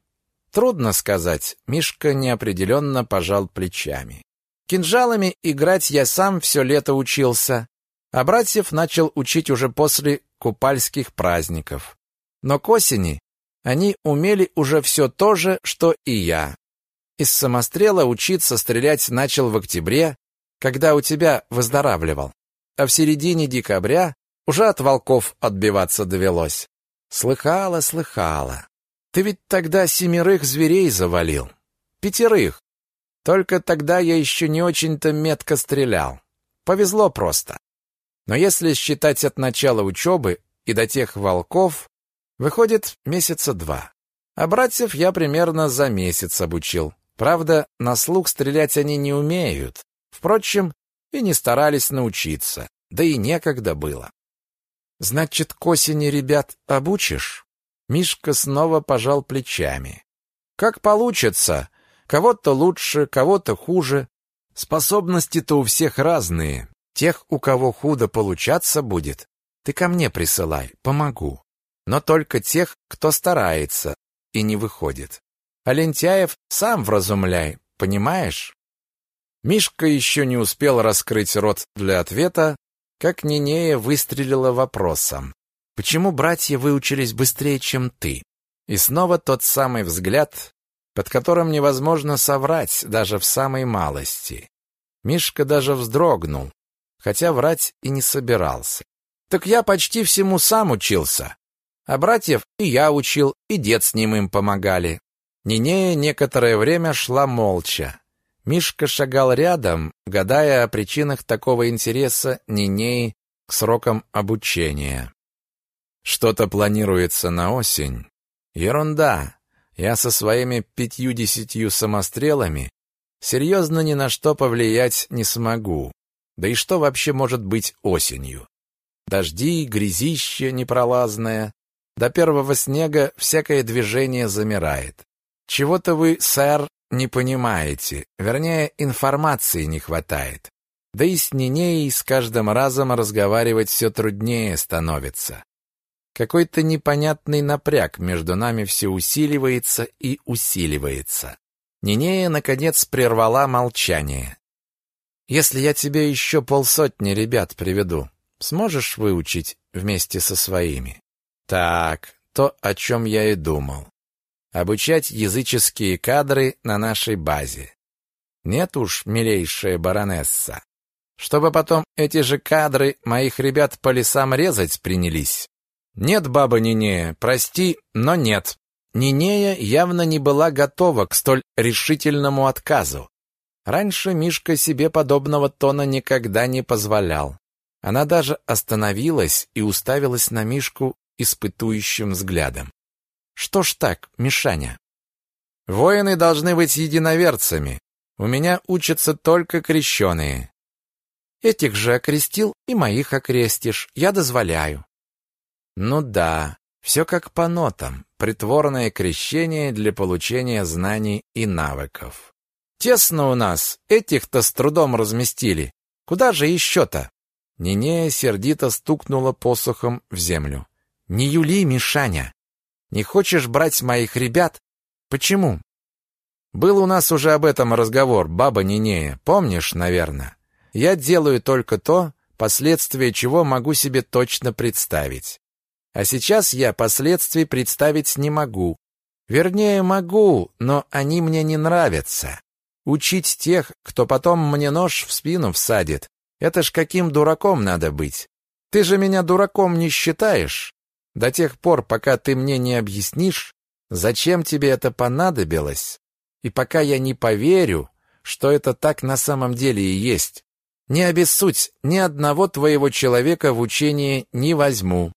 Трудно сказать, Мишка неопределенно пожал плечами. Кинжалами играть я сам все лето учился, а братьев начал учить уже после купальских праздников. Но к осени они умели уже все то же, что и я. Из самострела учиться стрелять начал в октябре, когда у тебя выздоравливал, а в середине декабря уже от волков отбиваться довелось. Слыхала, слыхала. Ты ведь тогда семерых зверей завалил. Пятерых. Только тогда я еще не очень-то метко стрелял. Повезло просто. Но если считать от начала учебы и до тех волков, выходит месяца два. А братьев я примерно за месяц обучил. Правда, на слух стрелять они не умеют. Впрочем, и не старались научиться, да и некогда было. Значит, к осени ребят обучишь? Мишка снова пожал плечами. Как получится. Кого-то лучше, кого-то хуже. Способности-то у всех разные. Тех, у кого худо получаться будет, ты ко мне присылай, помогу. Но только тех, кто старается и не выходит. А лентяев сам вразумляй, понимаешь? Мишка еще не успел раскрыть рот для ответа, как Нинея выстрелила вопросом. Почему братья выучились быстрее, чем ты? И снова тот самый взгляд, под которым невозможно соврать даже в самой малости. Мишка даже вздрогнул, хотя врать и не собирался. Так я почти всему сам учился. А братьев и я учил, и дед с ним им помогали. Нинея некоторое время шла молча. Мишка шагал рядом, гадая о причинах такого интереса Нинеи к срокам обучения. Что-то планируется на осень. Ерунда. Я со своими пятью-десятью самострелами серьезно ни на что повлиять не смогу. Да и что вообще может быть осенью? Дожди, грязище непролазное. До первого снега всякое движение замирает. Чего-то вы, сэр, не понимаете, вернее, информации не хватает. Да и с Нинеей с каждым разом разговаривать все труднее становится. Какой-то непонятный напряг между нами все усиливается и усиливается. Нинея, наконец, прервала молчание. «Если я тебе еще полсотни ребят приведу, сможешь выучить вместе со своими?» «Так, то, о чем я и думал. Обучать языческие кадры на нашей базе. Нет уж, милейшая баронесса. Чтобы потом эти же кадры моих ребят по лесам резать принялись. Нет, баба Нинея, прости, но нет. Нинея явно не была готова к столь решительному отказу. Раньше Мишка себе подобного тона никогда не позволял. Она даже остановилась и уставилась на Мишку испытующим взглядом. Что ж так, Мишаня? Воины должны быть единоверцами. У меня учатся только крещеные. Этих же окрестил и моих окрестишь. Я дозволяю. Ну да, все как по нотам. Притворное крещение для получения знаний и навыков. Тесно у нас, этих-то с трудом разместили. Куда же еще-то? Нинея сердито стукнула посохом в землю. Не юли, Мишаня. Не хочешь брать моих ребят? Почему? Был у нас уже об этом разговор, баба Нинея, помнишь, наверное? Я делаю только то, последствия чего могу себе точно представить. А сейчас я последствий представить не могу. Вернее, могу, но они мне не нравятся. Учить тех, кто потом мне нож в спину всадит, это ж каким дураком надо быть. Ты же меня дураком не считаешь? До тех пор, пока ты мне не объяснишь, зачем тебе это понадобилось, и пока я не поверю, что это так на самом деле и есть, не обессудь, ни одного твоего человека в учение не возьму.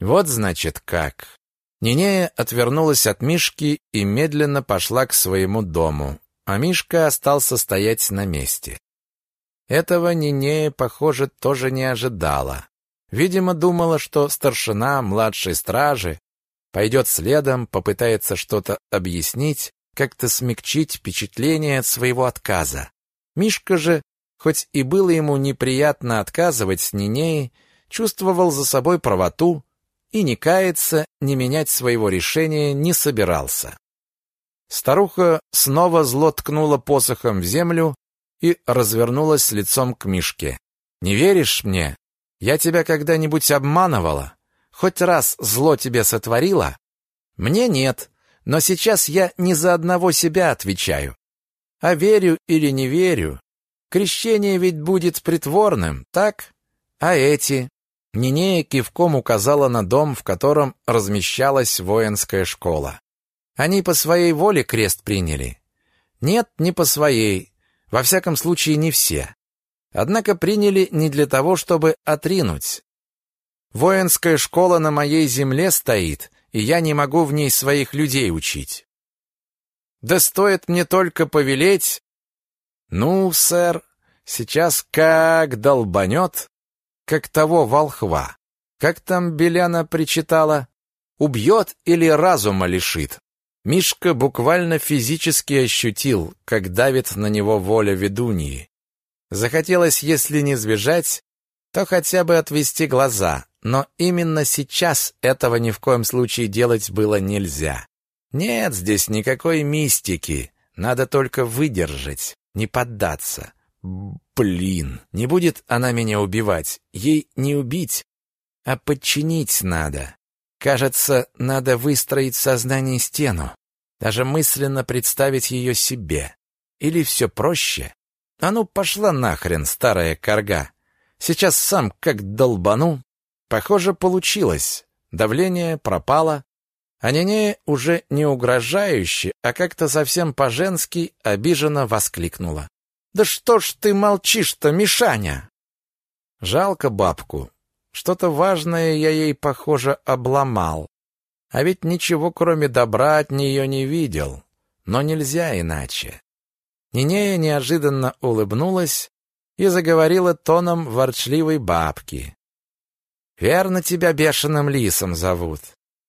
Вот значит как. Нинея отвернулась от Мишки и медленно пошла к своему дому, а Мишка остался стоять на месте. Этого Нинея, похоже, тоже не ожидала. Видимо, думала, что старшина младшей стражи пойдет следом, попытается что-то объяснить, как-то смягчить впечатление от своего отказа. Мишка же Хоть и было ему неприятно отказывать с Нинеей, чувствовал за собой правоту и не каяться, не менять своего решения не собирался. Старуха снова зло ткнула посохом в землю и развернулась лицом к Мишке. «Не веришь мне? Я тебя когда-нибудь обманывала? Хоть раз зло тебе сотворила? Мне нет, но сейчас я не за одного себя отвечаю. А верю или не верю, Крещение ведь будет притворным, так? А эти? Нинея кивком указала на дом, в котором размещалась воинская школа. Они по своей воле крест приняли? Нет, не по своей. Во всяком случае, не все. Однако приняли не для того, чтобы отринуть. Воинская школа на моей земле стоит, и я не могу в ней своих людей учить. Да стоит мне только повелеть, ну, сэр, сейчас как долбанет, как того волхва. Как там Беляна причитала? Убьет или разума лишит? Мишка буквально физически ощутил, как давит на него воля ведуньи. Захотелось, если не сбежать, то хотя бы отвести глаза, но именно сейчас этого ни в коем случае делать было нельзя. Нет здесь никакой мистики, надо только выдержать не поддаться. Блин, не будет она меня убивать. Ей не убить, а подчинить надо. Кажется, надо выстроить в сознании стену, даже мысленно представить ее себе. Или все проще? А ну, пошла нахрен, старая корга. Сейчас сам как долбану. Похоже, получилось. Давление пропало, а Нинея уже не угрожающе, а как-то совсем по-женски обиженно воскликнула. «Да что ж ты молчишь-то, Мишаня?» Жалко бабку. Что-то важное я ей, похоже, обломал. А ведь ничего, кроме добра, от нее не видел. Но нельзя иначе. Нинея неожиданно улыбнулась и заговорила тоном ворчливой бабки. Верно тебя бешеным лисом зовут.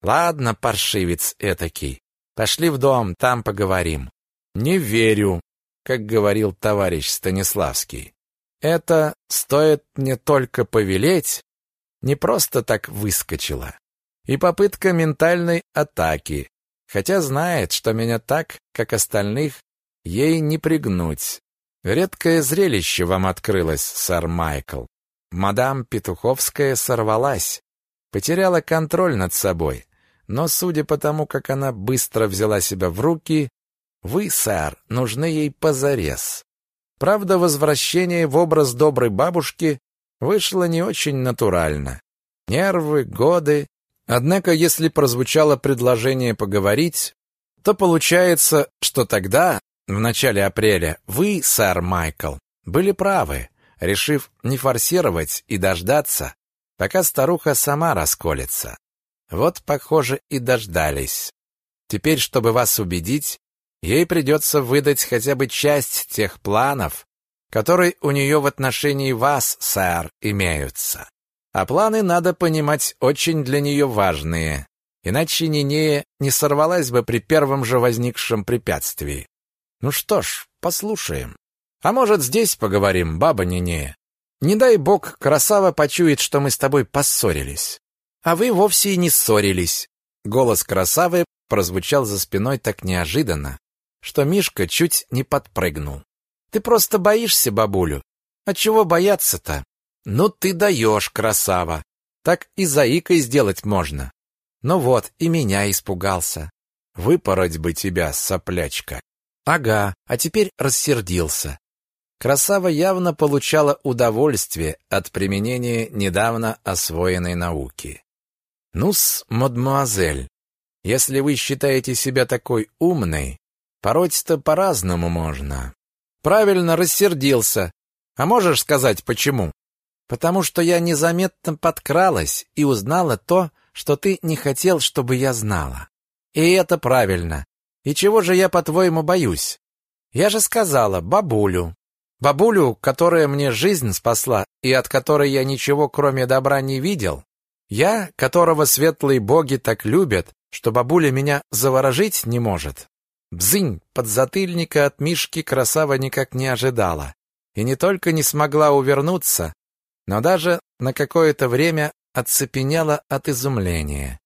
Ладно, паршивец этакий. Пошли в дом, там поговорим. Не верю, как говорил товарищ Станиславский. Это стоит мне только повелеть, не просто так выскочила. И попытка ментальной атаки, хотя знает, что меня так, как остальных, ей не пригнуть. Редкое зрелище вам открылось, сэр Майкл. Мадам Петуховская сорвалась, потеряла контроль над собой. Но судя по тому, как она быстро взяла себя в руки, вы, сэр, нужны ей позарез. Правда, возвращение в образ доброй бабушки вышло не очень натурально. Нервы, годы. Однако, если прозвучало предложение поговорить, то получается, что тогда, в начале апреля, вы, сэр Майкл, были правы, решив не форсировать и дождаться, пока старуха сама расколется. Вот, похоже, и дождались. Теперь, чтобы вас убедить, ей придется выдать хотя бы часть тех планов, которые у нее в отношении вас, сэр, имеются. А планы, надо понимать, очень для нее важные, иначе Нинея не сорвалась бы при первом же возникшем препятствии. Ну что ж, послушаем. А может, здесь поговорим, баба Нинея? Не дай бог, красава почует, что мы с тобой поссорились. А вы вовсе и не ссорились. Голос красавы прозвучал за спиной так неожиданно, что Мишка чуть не подпрыгнул. Ты просто боишься бабулю. А чего бояться-то? Ну ты даешь, красава. Так и заикой сделать можно. Ну вот, и меня испугался. Выпороть бы тебя, соплячка. Ага, а теперь рассердился. Красава явно получала удовольствие от применения недавно освоенной науки. Ну-с, мадемуазель, если вы считаете себя такой умной, пороть-то по-разному можно. Правильно рассердился. А можешь сказать, почему? Потому что я незаметно подкралась и узнала то, что ты не хотел, чтобы я знала. И это правильно. И чего же я, по-твоему, боюсь? Я же сказала, бабулю. Бабулю, которая мне жизнь спасла и от которой я ничего, кроме добра, не видел. Я, которого светлые боги так любят, что бабуля меня заворожить не может. Бзынь подзатыльника от Мишки красава никак не ожидала. И не только не смогла увернуться, но даже на какое-то время оцепенела от изумления.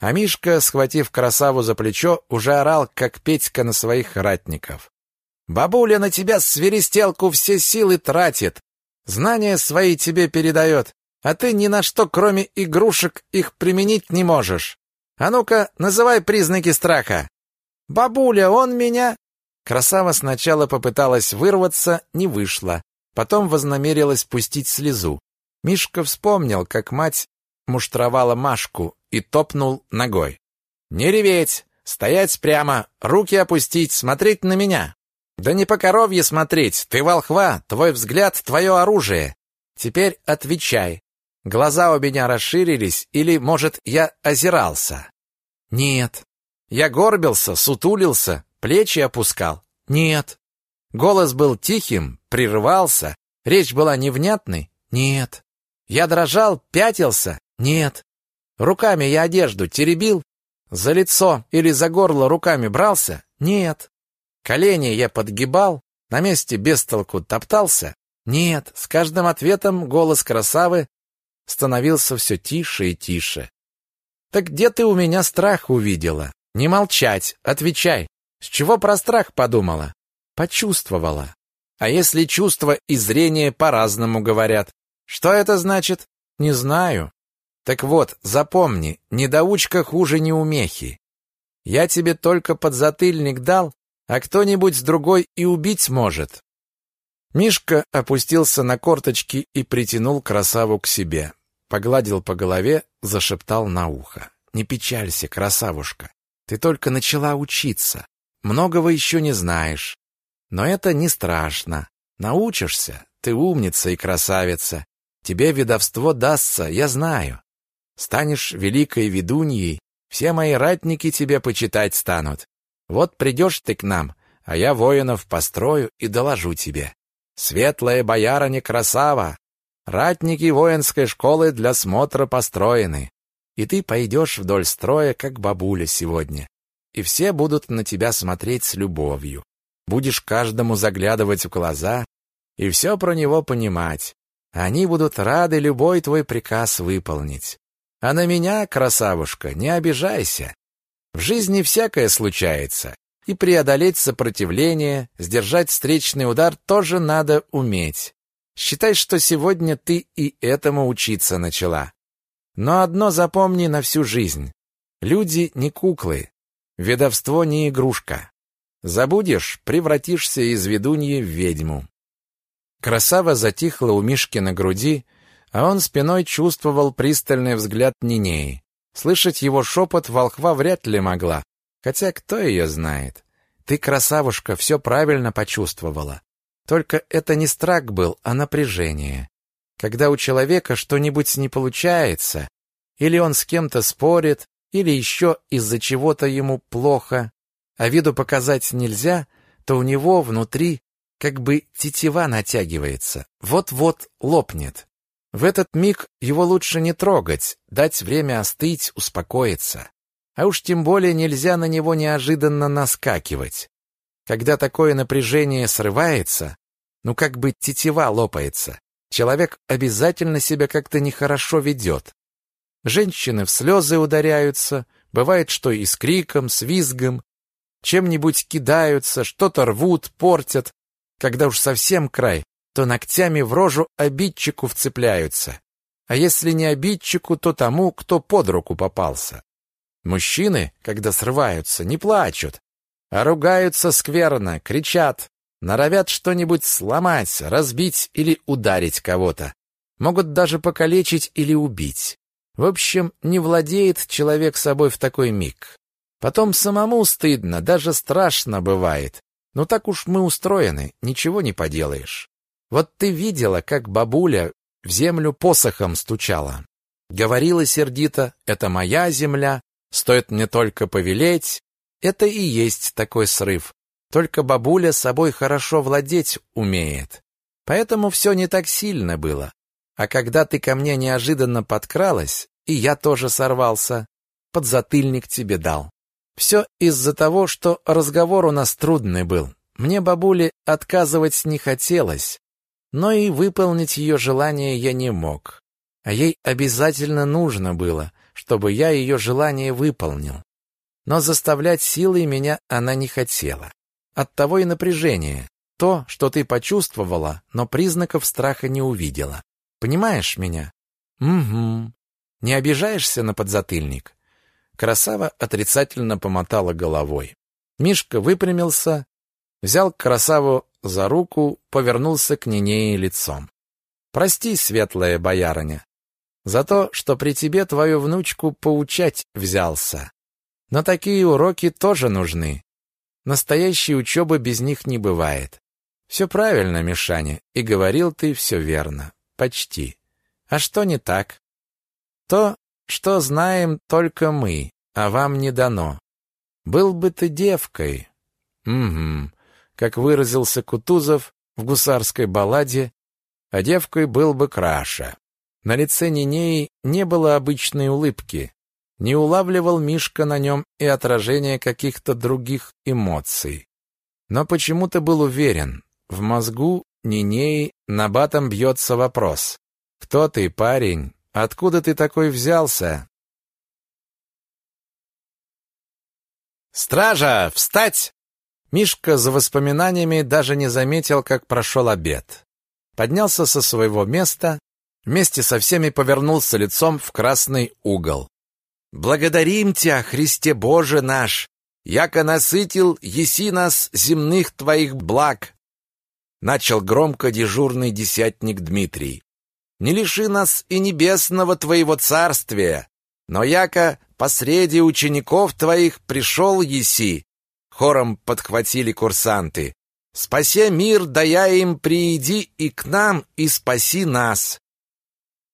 А Мишка, схватив красаву за плечо, уже орал, как Петька на своих ратников. «Бабуля на тебя свиристелку все силы тратит, знания свои тебе передает, а ты ни на что, кроме игрушек, их применить не можешь. А ну-ка, называй признаки страха. Бабуля, он меня Красава сначала попыталась вырваться, не вышло. Потом вознамерилась пустить слезу. Мишка вспомнил, как мать муштровала Машку и топнул ногой. «Не реветь! Стоять прямо! Руки опустить! Смотреть на меня!» «Да не по коровье смотреть! Ты волхва! Твой взгляд — твое оружие! Теперь отвечай! Глаза у меня расширились, или, может, я озирался? Нет. Я горбился, сутулился, плечи опускал. Нет. Голос был тихим, прерывался, речь была невнятной. Нет. Я дрожал, пятился. Нет. Руками я одежду теребил, за лицо или за горло руками брался. Нет. Колени я подгибал, на месте без толку топтался. Нет, с каждым ответом голос красавы становился все тише и тише. «Так где ты у меня страх увидела? Не молчать, отвечай. С чего про страх подумала?» «Почувствовала. А если чувства и зрение по-разному говорят? Что это значит? Не знаю. Так вот, запомни, недоучка хуже неумехи. Я тебе только подзатыльник дал, а кто-нибудь другой и убить может». Мишка опустился на корточки и притянул красаву к себе. Погладил по голове, зашептал на ухо. «Не печалься, красавушка. Ты только начала учиться. Многого еще не знаешь. Но это не страшно. Научишься. Ты умница и красавица. Тебе ведовство дастся, я знаю. Станешь великой ведуньей, все мои ратники тебя почитать станут. Вот придешь ты к нам, а я воинов построю и доложу тебе. Светлая боярыня красава, Ратники воинской школы для смотра построены. И ты пойдешь вдоль строя, как бабуля сегодня. И все будут на тебя смотреть с любовью. Будешь каждому заглядывать в глаза и все про него понимать. Они будут рады любой твой приказ выполнить. А на меня, красавушка, не обижайся. В жизни всякое случается, и преодолеть сопротивление, сдержать встречный удар тоже надо уметь. Считай, что сегодня ты и этому учиться начала. Но одно запомни на всю жизнь. Люди не куклы, ведовство не игрушка. Забудешь, превратишься из ведуньи в ведьму. Красава затихла у Мишки на груди, а он спиной чувствовал пристальный взгляд Нинеи. Слышать его шепот волхва вряд ли могла, хотя кто ее знает. Ты, красавушка, все правильно почувствовала. Только это не страх был, а напряжение. Когда у человека что-нибудь не получается, или он с кем-то спорит, или еще из-за чего-то ему плохо, а виду показать нельзя, то у него внутри как бы тетива натягивается, вот-вот лопнет. В этот миг его лучше не трогать, дать время остыть, успокоиться. А уж тем более нельзя на него неожиданно наскакивать. Когда такое напряжение срывается, ну как бы тетива лопается. Человек обязательно себя как-то нехорошо ведет. Женщины в слезы ударяются, бывает, что и с криком, с визгом, чем-нибудь кидаются, что-то рвут, портят. Когда уж совсем край, то ногтями в рожу обидчику вцепляются. А если не обидчику, то тому, кто под руку попался. Мужчины, когда срываются, не плачут, а ругаются скверно, кричат, Норовят что-нибудь сломать, разбить или ударить кого-то. Могут даже покалечить или убить. В общем, не владеет человек собой в такой миг. Потом самому стыдно, даже страшно бывает. Но так уж мы устроены, ничего не поделаешь. Вот ты видела, как бабуля в землю посохом стучала. Говорила сердито, это моя земля, стоит мне только повелеть. Это и есть такой срыв. Только бабуля собой хорошо владеть умеет. Поэтому все не так сильно было. А когда ты ко мне неожиданно подкралась, и я тоже сорвался, подзатыльник тебе дал. Все из-за того, что разговор у нас трудный был. Мне бабуле отказывать не хотелось, но и выполнить ее желание я не мог. А ей обязательно нужно было, чтобы я ее желание выполнил. Но заставлять силой меня она не хотела. Оттого и напряжение. То, что ты почувствовала, но признаков страха не увидела. Понимаешь меня? Угу. Не обижаешься на подзатыльник? Красава отрицательно помотала головой. Мишка выпрямился, взял красаву за руку, повернулся к Нинее лицом. Прости, светлая боярыня, за то, что при тебе твою внучку поучать взялся. Но такие уроки тоже нужны. Настоящей учебы без них не бывает. Все правильно, Мишаня, и говорил ты все верно. Почти. А что не так? То, что знаем только мы, а вам не дано. Был бы ты девкой. Угу. Как выразился Кутузов в гусарской балладе, а девкой был бы краше. На лице Нинеи не было обычной улыбки, не улавливал Мишка на нем и отражение каких-то других эмоций. Но почему-то был уверен, в мозгу Нинеи набатом бьется вопрос. «Кто ты, парень? Откуда ты такой взялся?» «Стража! Встать!» Мишка за воспоминаниями даже не заметил, как прошел обед. Поднялся со своего места, вместе со всеми повернулся лицом в красный угол. Благодарим Тя, Христе Боже наш, яко насытил еси нас земных Твоих благ. Начал громко дежурный десятник Дмитрий. Не лиши нас и небесного Твоего царствия, но яко посреди учеников Твоих пришел еси. Хором подхватили курсанты. Спася мир, дая им, прииди и к нам, и спаси нас.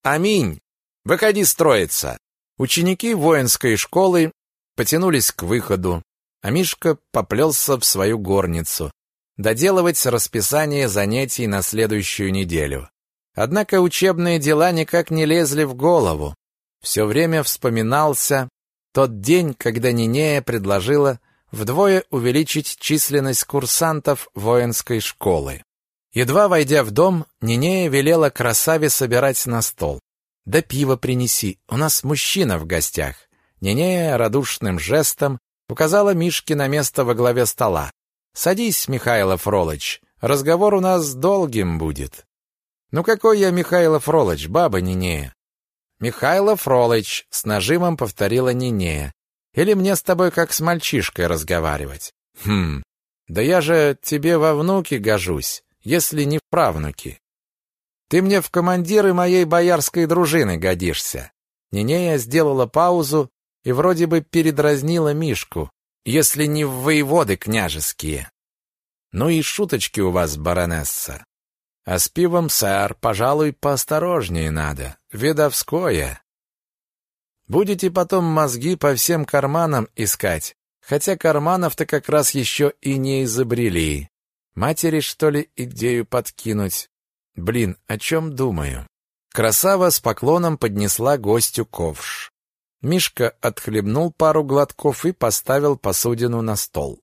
Аминь. Выходи строиться. Ученики воинской школы потянулись к выходу, а Мишка поплелся в свою горницу доделывать расписание занятий на следующую неделю. Однако учебные дела никак не лезли в голову. Все время вспоминался тот день, когда Нинея предложила вдвое увеличить численность курсантов воинской школы. Едва войдя в дом, Нинея велела красаве собирать на стол. «Да пиво принеси, у нас мужчина в гостях». Нинея радушным жестом указала Мишке на место во главе стола. «Садись, Михайлов Фролыч, разговор у нас долгим будет». «Ну какой я Михайлов Фролыч, баба Нинея?» «Михайлов Фролыч», — с нажимом повторила Нинея. «Или мне с тобой как с мальчишкой разговаривать?» «Хм, да я же тебе во внуки гожусь если не в правнуки. Ты мне в командиры моей боярской дружины годишься. Нинея сделала паузу и вроде бы передразнила Мишку, если не в воеводы княжеские. Ну и шуточки у вас, баронесса. А с пивом, сэр, пожалуй, поосторожнее надо. Видовское. Будете потом мозги по всем карманам искать, хотя карманов-то как раз еще и не изобрели. Матери, что ли, идею подкинуть? Блин, о чем думаю? Красава с поклоном поднесла гостю ковш. Мишка отхлебнул пару глотков и поставил посудину на стол.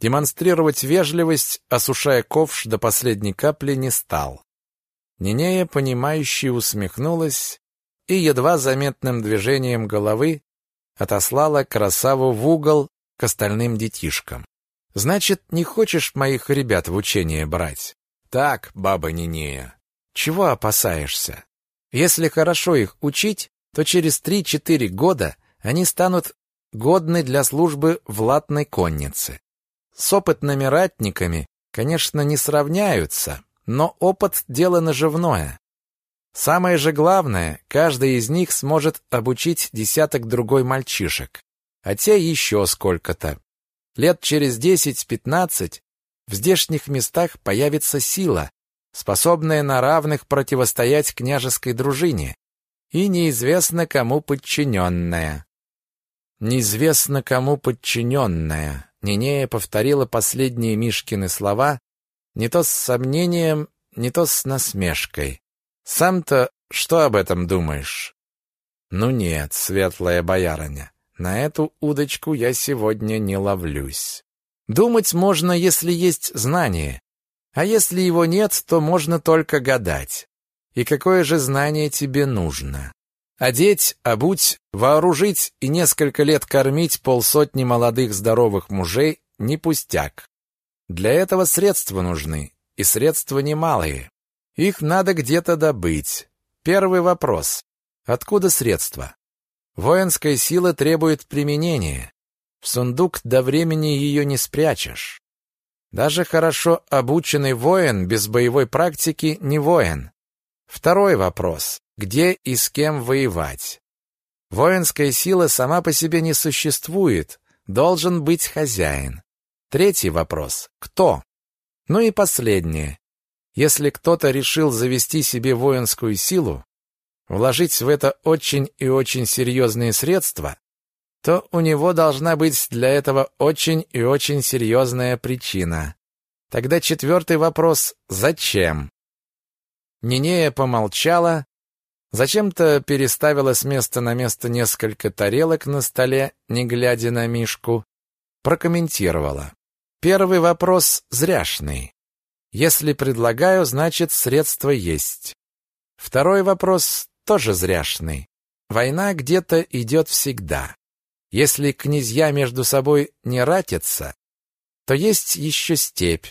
Демонстрировать вежливость, осушая ковш до последней капли, не стал. Нинея, понимающе усмехнулась и едва заметным движением головы отослала красаву в угол к остальным детишкам. Значит, не хочешь моих ребят в учение брать? Так, баба Нинея. Чего опасаешься? Если хорошо их учить, то через три-четыре года они станут годны для службы в латной коннице. С опытными ратниками, конечно, не сравняются, но опыт – дело наживное. Самое же главное, каждый из них сможет обучить десяток другой мальчишек, а те еще сколько-то. Лет через десять-пятнадцать в здешних местах появится сила, способная на равных противостоять княжеской дружине, и неизвестно кому подчиненная. Неизвестно кому подчиненная. Нинея повторила последние Мишкины слова не то с сомнением, не то с насмешкой. Сам-то что об этом думаешь? Ну нет, светлая боярыня. На эту удочку я сегодня не ловлюсь. Думать можно, если есть знание. А если его нет, то можно только гадать. И какое же знание тебе нужно? Одеть, обуть, вооружить и несколько лет кормить полсотни молодых здоровых мужей – не пустяк. Для этого средства нужны, и средства немалые. Их надо где-то добыть. Первый вопрос – откуда средства? Воинская сила требует применения. В сундук до времени ее не спрячешь. Даже хорошо обученный воин без боевой практики не воин. Второй вопрос. Где и с кем воевать? Воинская сила сама по себе не существует. Должен быть хозяин. Третий вопрос. Кто? Ну и последнее. Если кто-то решил завести себе воинскую силу, вложить в это очень и очень серьезные средства, то у него должна быть для этого очень и очень серьезная причина. Тогда четвертый вопрос «Зачем?». Нинея помолчала, зачем-то переставила с места на место несколько тарелок на столе, не глядя на Мишку, прокомментировала. Первый вопрос зряшный. Если предлагаю, значит, средства есть. Второй вопрос тоже зряшный. Война где-то идет всегда. Если князья между собой не ратятся, то есть еще степь,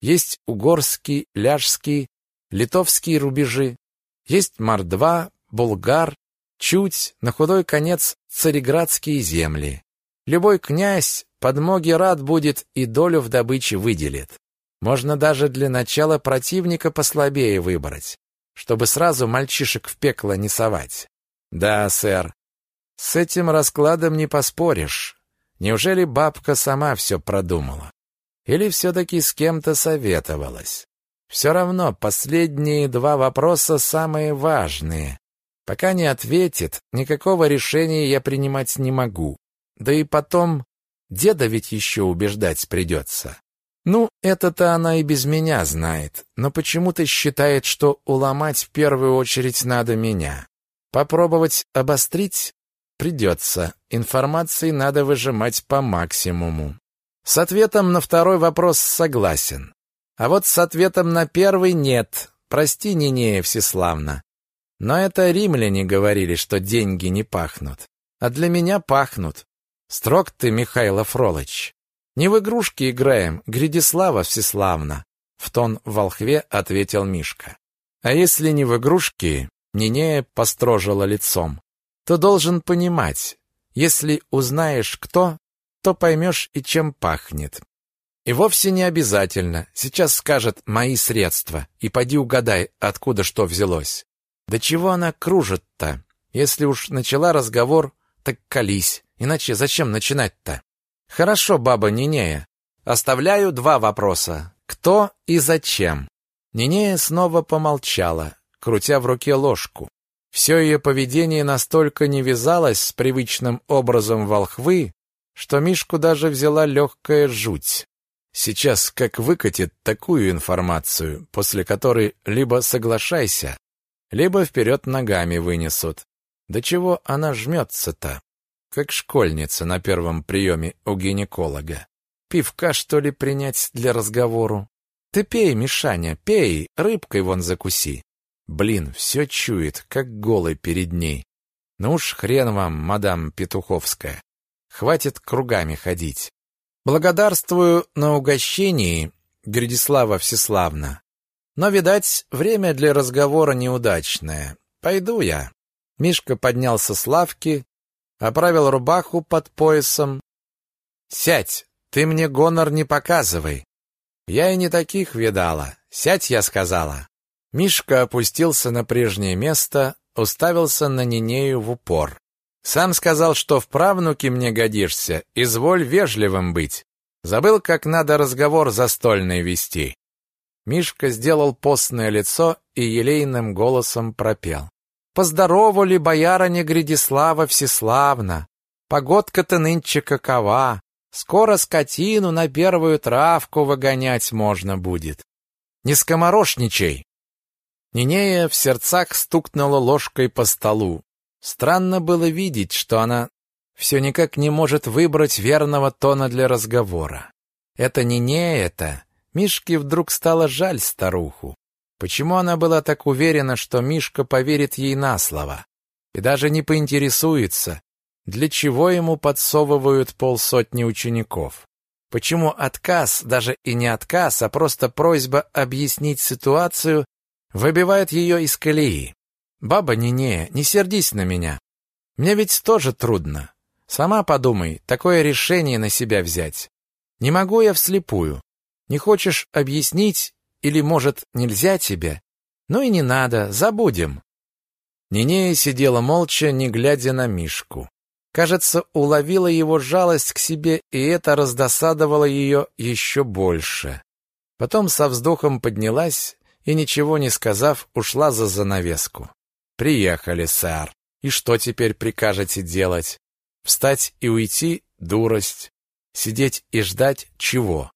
есть угорский, ляжский, литовские рубежи, есть мордва, булгар, чуть, на худой конец цареградские земли. Любой князь подмоги рад будет и долю в добыче выделит. Можно даже для начала противника послабее выбрать чтобы сразу мальчишек в пекло не совать. Да, сэр. С этим раскладом не поспоришь. Неужели бабка сама все продумала? Или все-таки с кем-то советовалась? Все равно последние два вопроса самые важные. Пока не ответит, никакого решения я принимать не могу. Да и потом, деда ведь еще убеждать придется. Ну, это-то она и без меня знает, но почему-то считает, что уломать в первую очередь надо меня. Попробовать обострить придется. Информации надо выжимать по максимуму. С ответом на второй вопрос согласен. А вот с ответом на первый нет. Прости, Нинея Всеславна. Но это римляне говорили, что деньги не пахнут. А для меня пахнут. Строг ты, Михаил Фролыч. Не в игрушки играем, Гридислава Всеславна, в тон волхве ответил Мишка. А если не в игрушки, Нинея построжила лицом, то должен понимать, если узнаешь кто, то поймешь и чем пахнет. И вовсе не обязательно. Сейчас скажет «мои средства» и поди угадай, откуда что взялось. Да чего она кружит-то? Если уж начала разговор, так колись. Иначе зачем начинать-то? Хорошо, баба Нинея. Оставляю два вопроса. Кто и зачем? Нинея снова помолчала, крутя в руке ложку. Все ее поведение настолько не вязалось с привычным образом волхвы, что Мишку даже взяла легкая жуть. Сейчас как выкатит такую информацию, после которой либо соглашайся, либо вперед ногами вынесут. До чего она жмется-то? как школьница на первом приеме у гинеколога. Пивка, что ли, принять для разговору? Ты пей, Мишаня, пей, рыбкой вон закуси. Блин, все чует, как голый перед ней. Ну уж хрен вам, мадам Петуховская. Хватит кругами ходить. Благодарствую на угощении, Гридислава Всеславна. Но, видать, время для разговора неудачное. Пойду я. Мишка поднялся с лавки, оправил рубаху под поясом. «Сядь, ты мне гонор не показывай. Я и не таких видала. Сядь, я сказала». Мишка опустился на прежнее место, уставился на Нинею в упор. «Сам сказал, что в правнуке мне годишься, изволь вежливым быть. Забыл, как надо разговор застольный вести». Мишка сделал постное лицо и елейным голосом пропел. Поздоровали боярыня Гридислава Всеславна. Погодка-то нынче какова. Скоро скотину на первую травку выгонять можно будет. Не скоморошничай. Нинея в сердцах стукнула ложкой по столу. Странно было видеть, что она все никак не может выбрать верного тона для разговора. Это Нинея-то. Мишке вдруг стало жаль старуху. Почему она была так уверена, что Мишка поверит ей на слово? И даже не поинтересуется, для чего ему подсовывают полсотни учеников? Почему отказ, даже и не отказ, а просто просьба объяснить ситуацию, выбивает ее из колеи? Баба Нинея, не сердись на меня. Мне ведь тоже трудно. Сама подумай, такое решение на себя взять. Не могу я вслепую. Не хочешь объяснить, или, может, нельзя тебе? Ну и не надо, забудем. Нинея сидела молча, не глядя на Мишку. Кажется, уловила его жалость к себе, и это раздосадовало ее еще больше. Потом со вздохом поднялась и, ничего не сказав, ушла за занавеску. «Приехали, сэр. И что теперь прикажете делать? Встать и уйти — дурость. Сидеть и ждать — чего?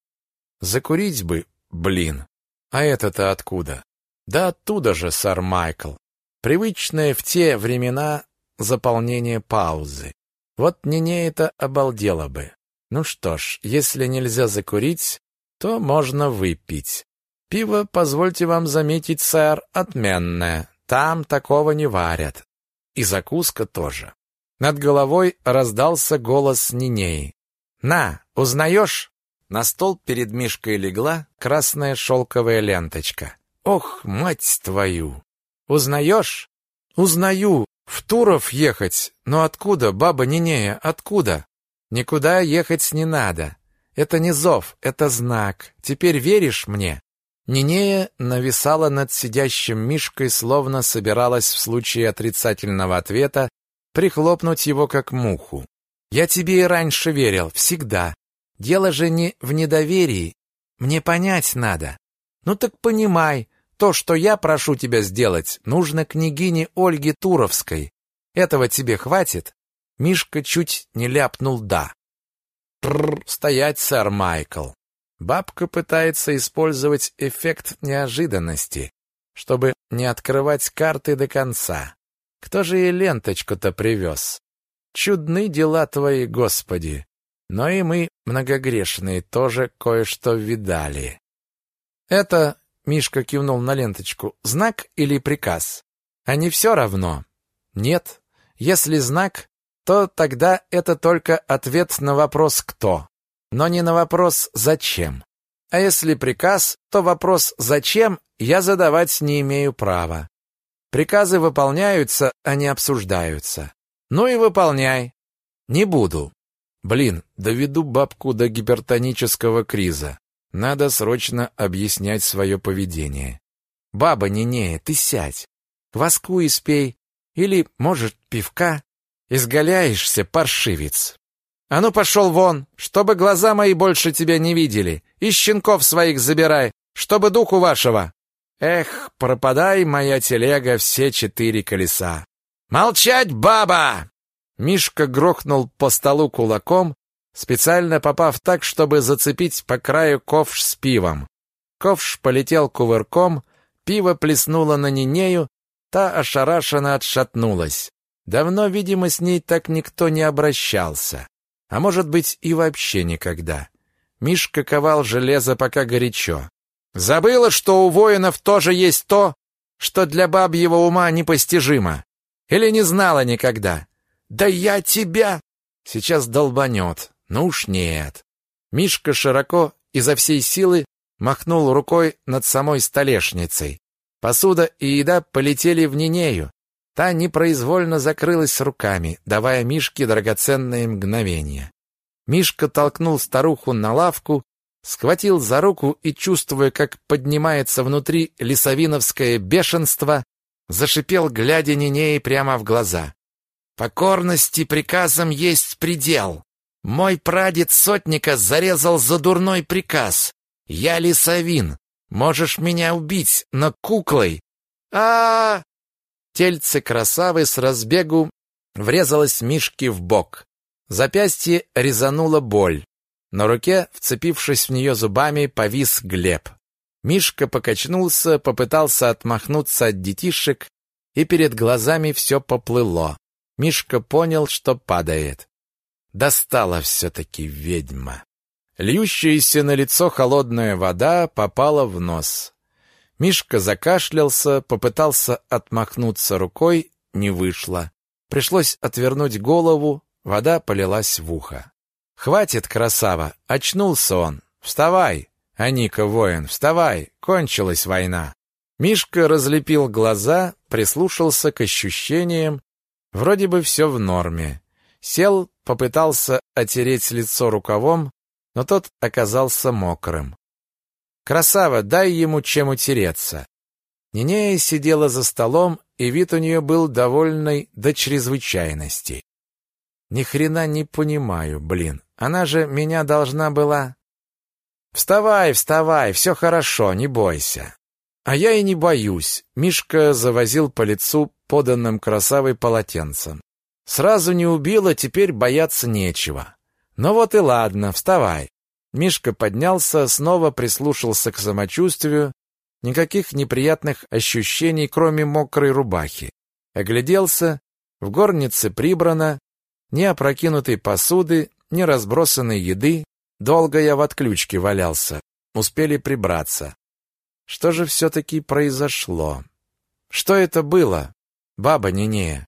Закурить бы, блин. А это-то откуда? Да оттуда же, сэр Майкл. Привычное в те времена заполнение паузы. Вот не это обалдело бы. Ну что ж, если нельзя закурить, то можно выпить. Пиво, позвольте вам заметить, сэр, отменное. Там такого не варят. И закуска тоже. Над головой раздался голос Нинеи. «На, узнаешь?» На стол перед Мишкой легла красная шелковая ленточка. Ох, мать твою! Узнаешь? Узнаю. В Туров ехать. Но откуда, баба Нинея, откуда? Никуда ехать не надо. Это не зов, это знак. Теперь веришь мне? Нинея нависала над сидящим Мишкой, словно собиралась в случае отрицательного ответа прихлопнуть его как муху. Я тебе и раньше верил, всегда. Дело же не в недоверии. Мне понять надо. Ну так понимай, то, что я прошу тебя сделать, нужно княгине Ольге Туровской. Этого тебе хватит? Мишка чуть не ляпнул «да». «Тррр, стоять, сэр Майкл. Бабка пытается использовать эффект неожиданности, чтобы не открывать карты до конца. Кто же ей ленточку-то привез? Чудны дела твои, Господи! Но и мы, многогрешные, тоже кое-что видали. Это, Мишка кивнул на ленточку, знак или приказ? А не все равно? Нет. Если знак, то тогда это только ответ на вопрос «кто», но не на вопрос «зачем». А если приказ, то вопрос «зачем» я задавать не имею права. Приказы выполняются, а не обсуждаются. Ну и выполняй. Не буду. Блин, доведу бабку до гипертонического криза. Надо срочно объяснять свое поведение. Баба Нинея, ты сядь. Кваску испей. Или, может, пивка. Изгаляешься, паршивец. А ну пошел вон, чтобы глаза мои больше тебя не видели. И щенков своих забирай, чтобы духу вашего. Эх, пропадай, моя телега, все четыре колеса. Молчать, баба! Мишка грохнул по столу кулаком, специально попав так, чтобы зацепить по краю ковш с пивом. Ковш полетел кувырком, пиво плеснуло на Нинею, та ошарашенно отшатнулась. Давно, видимо, с ней так никто не обращался. А может быть, и вообще никогда. Мишка ковал железо пока горячо. Забыла, что у воинов тоже есть то, что для бабьего ума непостижимо. Или не знала никогда. Да я тебя сейчас долбанет. Ну уж нет. Мишка широко изо всей силы махнул рукой над самой столешницей. Посуда и еда полетели в Нинею. Та непроизвольно закрылась руками, давая Мишке драгоценные мгновения. Мишка толкнул старуху на лавку схватил за руку и, чувствуя, как поднимается внутри лесовиновское бешенство, зашипел, глядя Нинеи прямо в глаза. «Покорности приказам есть предел. Мой прадед сотника зарезал за дурной приказ. Я лесовин. Можешь меня убить, но куклой. а, -а, -а Тельце красавы с разбегу врезалось Мишке в бок. Запястье резанула боль. На руке, вцепившись в нее зубами, повис Глеб. Мишка покачнулся, попытался отмахнуться от детишек, и перед глазами все поплыло. Мишка понял, что падает. Достала все-таки ведьма. Льющаяся на лицо холодная вода попала в нос. Мишка закашлялся, попытался отмахнуться рукой, не вышло. Пришлось отвернуть голову, вода полилась в ухо. Хватит, красава, очнулся он. Вставай, Аника воин, вставай, кончилась война. Мишка разлепил глаза, прислушался к ощущениям, вроде бы все в норме. Сел, попытался отереть лицо рукавом, но тот оказался мокрым. Красава, дай ему чем утереться. Нинея сидела за столом, и вид у нее был довольный до чрезвычайности. Ни хрена не понимаю, блин. Она же меня должна была... Вставай, вставай, все хорошо, не бойся. А я и не боюсь. Мишка завозил по лицу поданным красавой полотенцем. Сразу не убила, теперь бояться нечего. Ну вот и ладно, вставай. Мишка поднялся, снова прислушался к самочувствию. Никаких неприятных ощущений, кроме мокрой рубахи. Огляделся, в горнице прибрано, ни опрокинутой посуды, ни разбросанной еды. Долго я в отключке валялся. Успели прибраться. Что же все-таки произошло? Что это было, баба Нинея?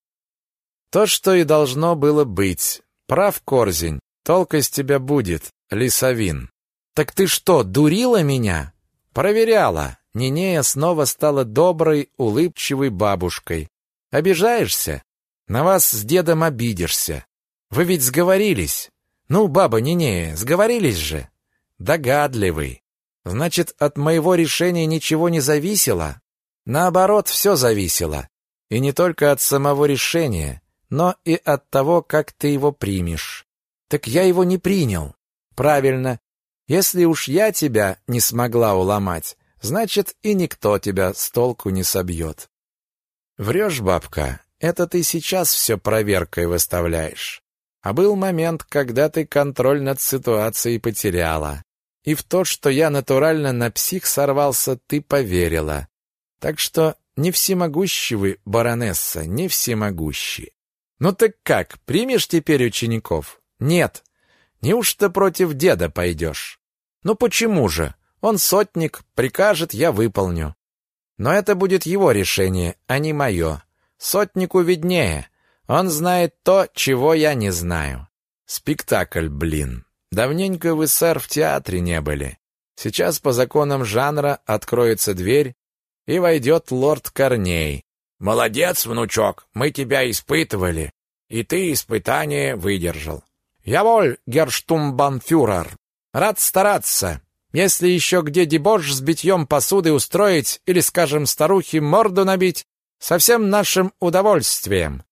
То, что и должно было быть. Прав, Корзень, толк из тебя будет, лисовин. Так ты что, дурила меня? Проверяла. Нинея снова стала доброй, улыбчивой бабушкой. Обижаешься? На вас с дедом обидишься. Вы ведь сговорились. Ну, баба Нинея, сговорились же. Догадливый. Значит, от моего решения ничего не зависело? Наоборот, все зависело. И не только от самого решения, но и от того, как ты его примешь. Так я его не принял. Правильно. Если уж я тебя не смогла уломать, значит, и никто тебя с толку не собьет. Врешь, бабка, это ты сейчас все проверкой выставляешь. А был момент, когда ты контроль над ситуацией потеряла. И в то, что я натурально на псих сорвался, ты поверила. Так что не всемогущи вы, баронесса, не всемогущи. Ну так как, примешь теперь учеников? Нет. Неужто против деда пойдешь? Ну почему же? Он сотник, прикажет, я выполню. Но это будет его решение, а не мое. Сотнику виднее. Он знает то, чего я не знаю. Спектакль, блин. Давненько вы, сэр, в театре не были. Сейчас по законам жанра откроется дверь, и войдет лорд Корней. Молодец, внучок, мы тебя испытывали, и ты испытание выдержал. Яволь, герштумбанфюрер. Рад стараться. Если еще где дебош с битьем посуды устроить или, скажем, старухе морду набить, со всем нашим удовольствием.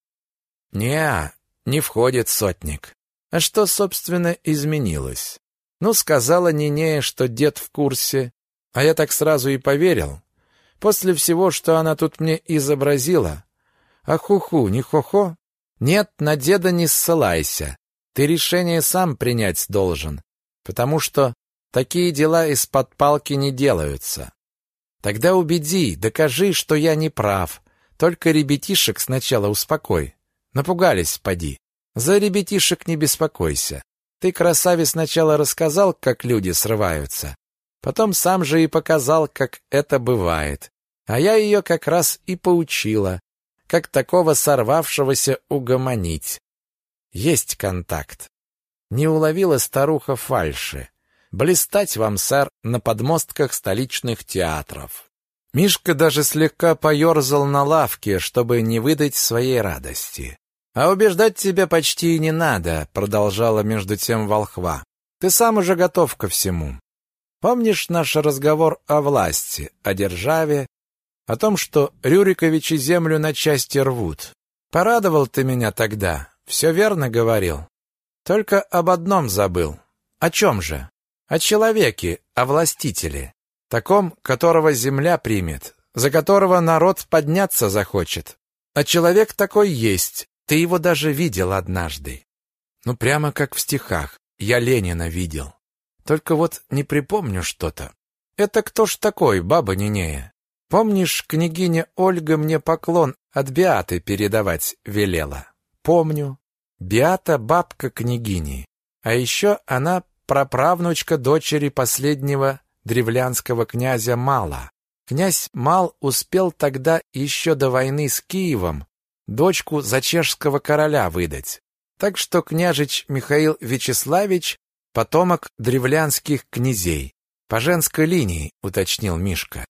Не, не входит сотник. А что, собственно, изменилось? Ну, сказала Нинея, что дед в курсе, а я так сразу и поверил. После всего, что она тут мне изобразила. А хуху, не хо-хо? Нет, на деда не ссылайся. Ты решение сам принять должен, потому что такие дела из-под палки не делаются. Тогда убеди, докажи, что я не прав. Только ребятишек сначала успокой. Напугались, поди. За ребятишек не беспокойся. Ты, красавец, сначала рассказал, как люди срываются. Потом сам же и показал, как это бывает. А я ее как раз и поучила, как такого сорвавшегося угомонить. Есть контакт. Не уловила старуха фальши. Блистать вам, сэр, на подмостках столичных театров. Мишка даже слегка поерзал на лавке, чтобы не выдать своей радости. А убеждать тебя почти и не надо, продолжала между тем волхва. Ты сам уже готов ко всему. Помнишь наш разговор о власти, о державе, о том, что Рюриковичи землю на части рвут? Порадовал ты меня тогда, все верно говорил. Только об одном забыл. О чем же? О человеке, о властителе. Таком, которого земля примет, за которого народ подняться захочет. А человек такой есть, ты его даже видел однажды. Ну, прямо как в стихах. Я Ленина видел. Только вот не припомню что-то. Это кто ж такой, баба Нинея? Помнишь, княгиня Ольга мне поклон от Биаты передавать велела? Помню. Биата бабка княгини. А еще она праправнучка дочери последнего древлянского князя Мала. Князь Мал успел тогда еще до войны с Киевом дочку за чешского короля выдать. Так что княжич Михаил Вячеславич — потомок древлянских князей. По женской линии, уточнил Мишка.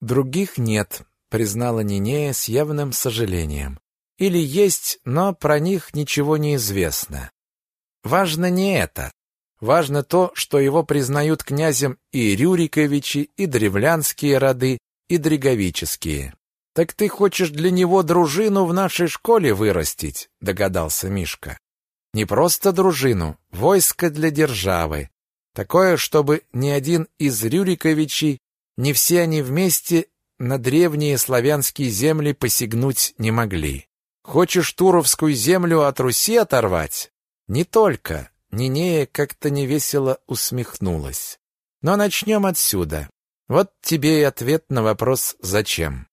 Других нет, признала Нинея с явным сожалением. Или есть, но про них ничего не известно. Важно не это. Важно то, что его признают князем и Рюриковичи, и древлянские роды, и дреговические. Так ты хочешь для него дружину в нашей школе вырастить, догадался Мишка. Не просто дружину, войско для державы. Такое, чтобы ни один из Рюриковичей, ни все они вместе на древние славянские земли посягнуть не могли. Хочешь Туровскую землю от Руси оторвать? Не только. Нинея как-то невесело усмехнулась. Но начнем отсюда. Вот тебе и ответ на вопрос «Зачем?».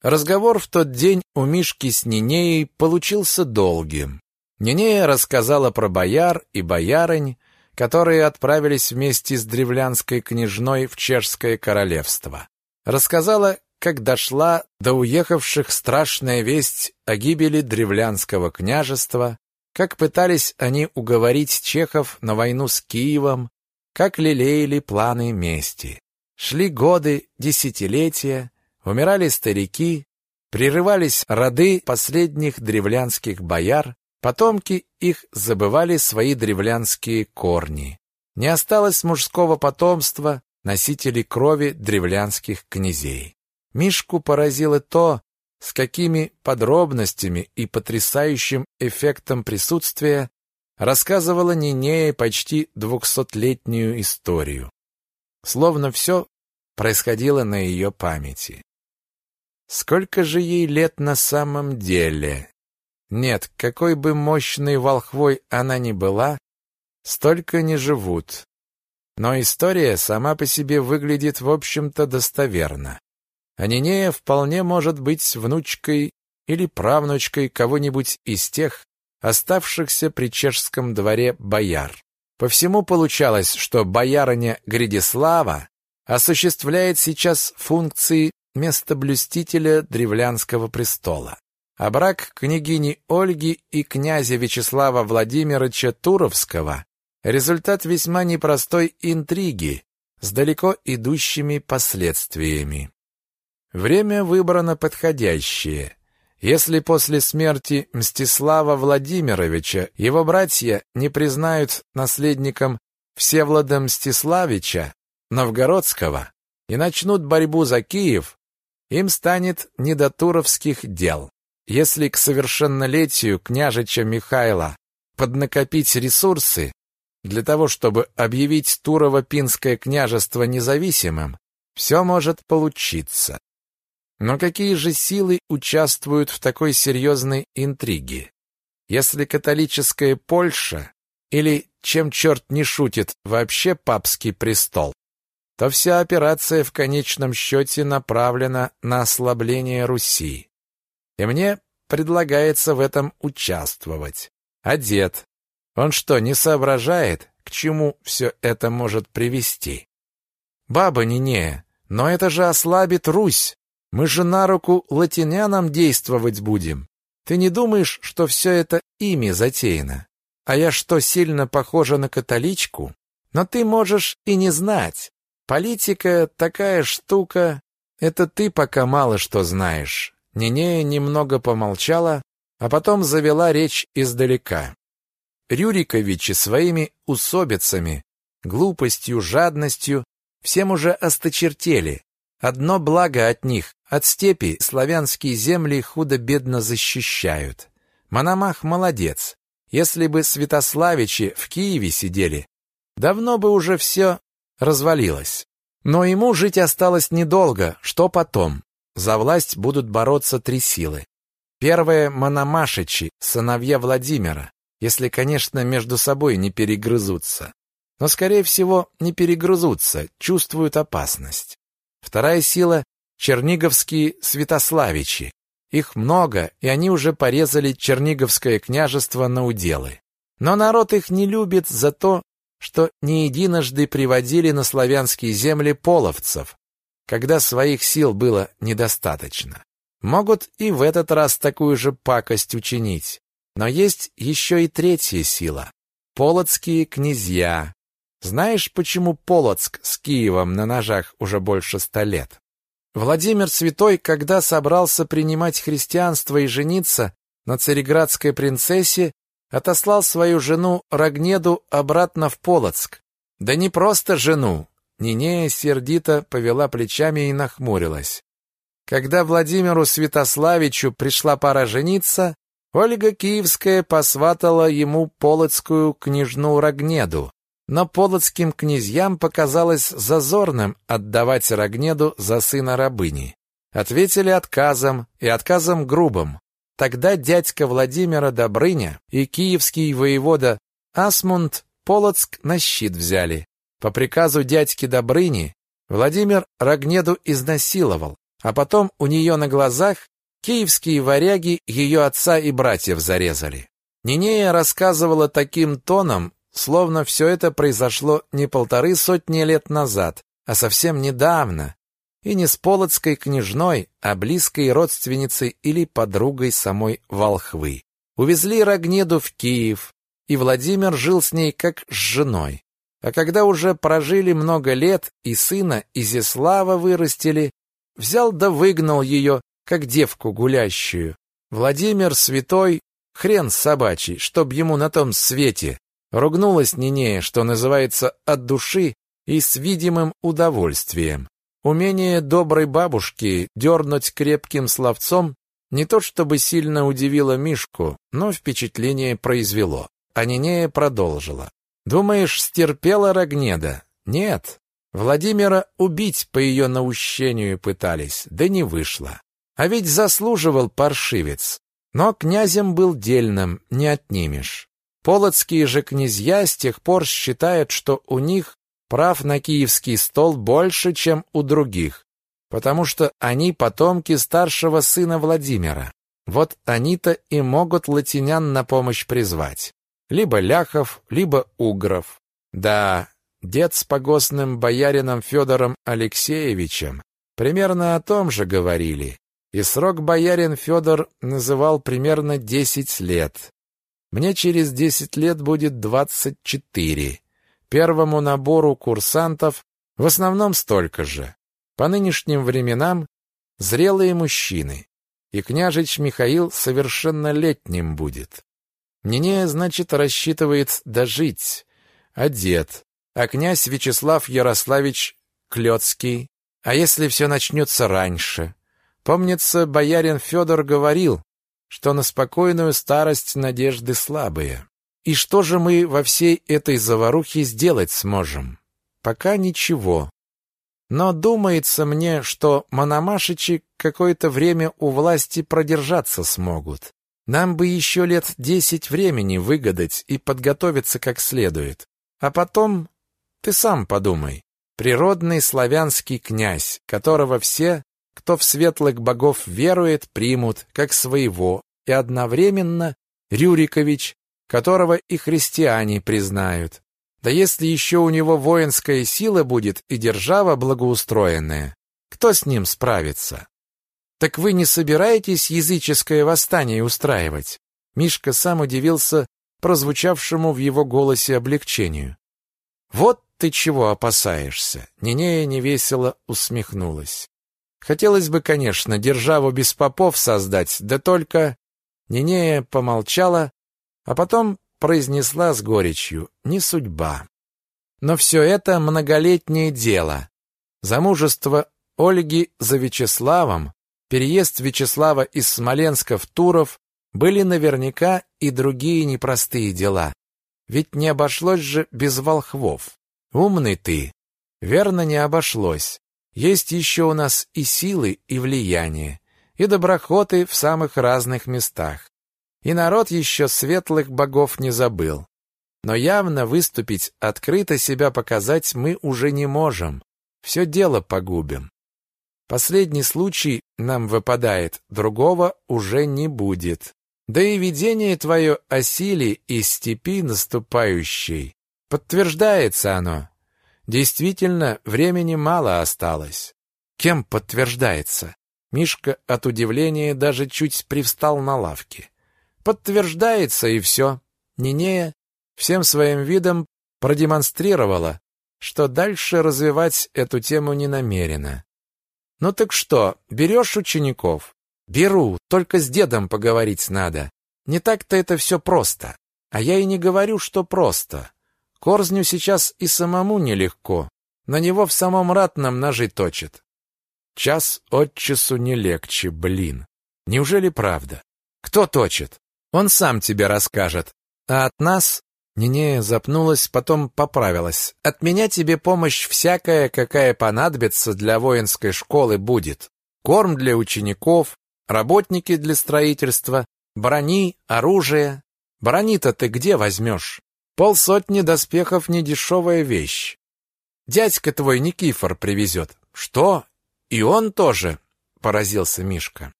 Разговор в тот день у Мишки с Нинеей получился долгим. Нинея рассказала про бояр и боярынь, которые отправились вместе с древлянской княжной в чешское королевство. Рассказала, как дошла до уехавших страшная весть о гибели древлянского княжества, как пытались они уговорить чехов на войну с Киевом, как лелеяли планы мести. Шли годы, десятилетия, Умирали старики, прерывались роды последних древлянских бояр, потомки их забывали свои древлянские корни. Не осталось мужского потомства, носителей крови древлянских князей. Мишку поразило то, с какими подробностями и потрясающим эффектом присутствия рассказывала Нинея почти двухсотлетнюю историю. Словно все происходило на ее памяти. Сколько же ей лет на самом деле? Нет, какой бы мощной волхвой она ни была, столько не живут. Но история сама по себе выглядит, в общем-то, достоверно. А Нинея вполне может быть внучкой или правнучкой кого-нибудь из тех, оставшихся при чешском дворе бояр. По всему получалось, что боярыня Гридислава осуществляет сейчас функции местоблюстителя древлянского престола. А брак княгини Ольги и князя Вячеслава Владимировича Туровского – результат весьма непростой интриги с далеко идущими последствиями. Время выбрано подходящее. Если после смерти Мстислава Владимировича его братья не признают наследником Всевлада Мстиславича Новгородского и начнут борьбу за Киев, им станет не до туровских дел. Если к совершеннолетию княжича Михайла поднакопить ресурсы для того, чтобы объявить Турово-Пинское княжество независимым, все может получиться. Но какие же силы участвуют в такой серьезной интриге? Если католическая Польша или, чем черт не шутит, вообще папский престол, то вся операция в конечном счете направлена на ослабление Руси. И мне предлагается в этом участвовать. А дед? Он что, не соображает, к чему все это может привести? Баба Нинея, но это же ослабит Русь. Мы же на руку латинянам действовать будем. Ты не думаешь, что все это ими затеяно? А я что, сильно похожа на католичку? Но ты можешь и не знать. Политика такая штука. Это ты пока мало что знаешь. Нинея немного помолчала, а потом завела речь издалека. Рюриковичи своими усобицами, глупостью, жадностью всем уже осточертели. Одно благо от них, от степи славянские земли худо-бедно защищают. Мономах молодец. Если бы Святославичи в Киеве сидели, давно бы уже все развалилось. Но ему жить осталось недолго, что потом? За власть будут бороться три силы. Первое – Мономашичи, сыновья Владимира, если, конечно, между собой не перегрызутся. Но, скорее всего, не перегрызутся, чувствуют опасность. Вторая сила – черниговские святославичи. Их много, и они уже порезали Черниговское княжество на уделы. Но народ их не любит за то, что не единожды приводили на славянские земли половцев, когда своих сил было недостаточно. Могут и в этот раз такую же пакость учинить. Но есть еще и третья сила – полоцкие князья. Знаешь, почему Полоцк с Киевом на ножах уже больше ста лет? Владимир Святой, когда собрался принимать христианство и жениться на цареградской принцессе, отослал свою жену Рогнеду обратно в Полоцк. Да не просто жену, Нинея сердито повела плечами и нахмурилась. Когда Владимиру Святославичу пришла пора жениться, Ольга Киевская посватала ему полоцкую княжну Рогнеду. Но полоцким князьям показалось зазорным отдавать Рогнеду за сына рабыни. Ответили отказом, и отказом грубым. Тогда дядька Владимира Добрыня и киевский воевода Асмунд Полоцк на щит взяли. По приказу дядьки Добрыни Владимир Рогнеду изнасиловал, а потом у нее на глазах киевские варяги ее отца и братьев зарезали. Нинея рассказывала таким тоном, словно все это произошло не полторы сотни лет назад, а совсем недавно, и не с полоцкой княжной, а близкой родственницей или подругой самой Волхвы. Увезли Рогнеду в Киев, и Владимир жил с ней как с женой. А когда уже прожили много лет и сына Изяслава вырастили, взял да выгнал ее, как девку гулящую. Владимир святой, хрен собачий, чтоб ему на том свете. Ругнулась Нинея, что называется, от души и с видимым удовольствием. Умение доброй бабушки дернуть крепким словцом не то чтобы сильно удивило Мишку, но впечатление произвело. А Нинея продолжила. Думаешь, стерпела Рогнеда? Нет. Владимира убить по ее наущению пытались, да не вышло. А ведь заслуживал паршивец. Но князем был дельным, не отнимешь. Полоцкие же князья с тех пор считают, что у них прав на киевский стол больше, чем у других, потому что они потомки старшего сына Владимира. Вот они-то и могут латинян на помощь призвать. Либо ляхов, либо угров. Да, дед с погостным боярином Федором Алексеевичем примерно о том же говорили. И срок боярин Федор называл примерно десять лет. Мне через десять лет будет двадцать четыре. Первому набору курсантов в основном столько же. По нынешним временам зрелые мужчины и княжич Михаил совершеннолетним будет. Нинея, значит, рассчитывает дожить, дед, а князь Вячеслав Ярославич Клёцкий, а если все начнется раньше? Помнится, боярин Федор говорил, что на спокойную старость надежды слабые. И что же мы во всей этой заварухе сделать сможем? Пока ничего. Но думается мне, что Мономашичи какое-то время у власти продержаться смогут. Нам бы еще лет десять времени выгадать и подготовиться как следует. А потом, ты сам подумай, природный славянский князь, которого все, кто в светлых богов верует, примут как своего, и одновременно Рюрикович, которого и христиане признают. Да если еще у него воинская сила будет и держава благоустроенная, кто с ним справится? Так вы не собираетесь языческое восстание устраивать? Мишка сам удивился прозвучавшему в его голосе облегчению. Вот ты чего опасаешься? Нинея невесело усмехнулась. Хотелось бы, конечно, державу без попов создать, да только Нинея помолчала, а потом произнесла с горечью «не судьба». Но все это многолетнее дело. Замужество Ольги за Вячеславом, переезд Вячеслава из Смоленска в Туров были наверняка и другие непростые дела. Ведь не обошлось же без волхвов. Умный ты. Верно, не обошлось. Есть еще у нас и силы, и влияние, и доброхоты в самых разных местах. И народ еще светлых богов не забыл. Но явно выступить, открыто себя показать мы уже не можем. Все дело погубим. Последний случай нам выпадает, другого уже не будет. Да и видение твое о силе и степи наступающей. Подтверждается оно. Действительно, времени мало осталось. Кем подтверждается? Мишка от удивления даже чуть привстал на лавке. Подтверждается и все. Нинея всем своим видом продемонстрировала, что дальше развивать эту тему не намерена. Ну так что, берешь учеников? Беру, только с дедом поговорить надо. Не так-то это все просто. А я и не говорю, что просто. Корзню сейчас и самому нелегко. На него в самом ратном ножи точат. Час от часу не легче, блин. Неужели правда? Кто точит? Он сам тебе расскажет. А от нас Нинея запнулась, потом поправилась. От меня тебе помощь всякая, какая понадобится для воинской школы будет. Корм для учеников, работники для строительства, брони, оружие. Брони-то ты где возьмешь? Полсотни доспехов не дешевая вещь. Дядька твой Никифор привезет. Что? И он тоже? Поразился Мишка.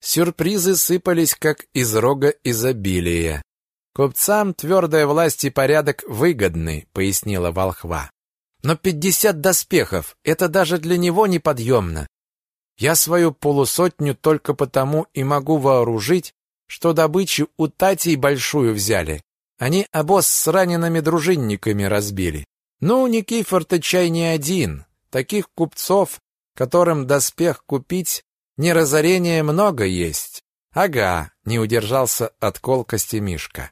Сюрпризы сыпались, как из рога изобилия. «Купцам твердая власть и порядок выгодны», — пояснила волхва. «Но пятьдесят доспехов — это даже для него неподъемно. Я свою полусотню только потому и могу вооружить, что добычу у Татей большую взяли. Они обоз с ранеными дружинниками разбили. Ну, Никифор-то чай не один. Таких купцов, которым доспех купить, не разорение много есть. Ага, не удержался от колкости Мишка.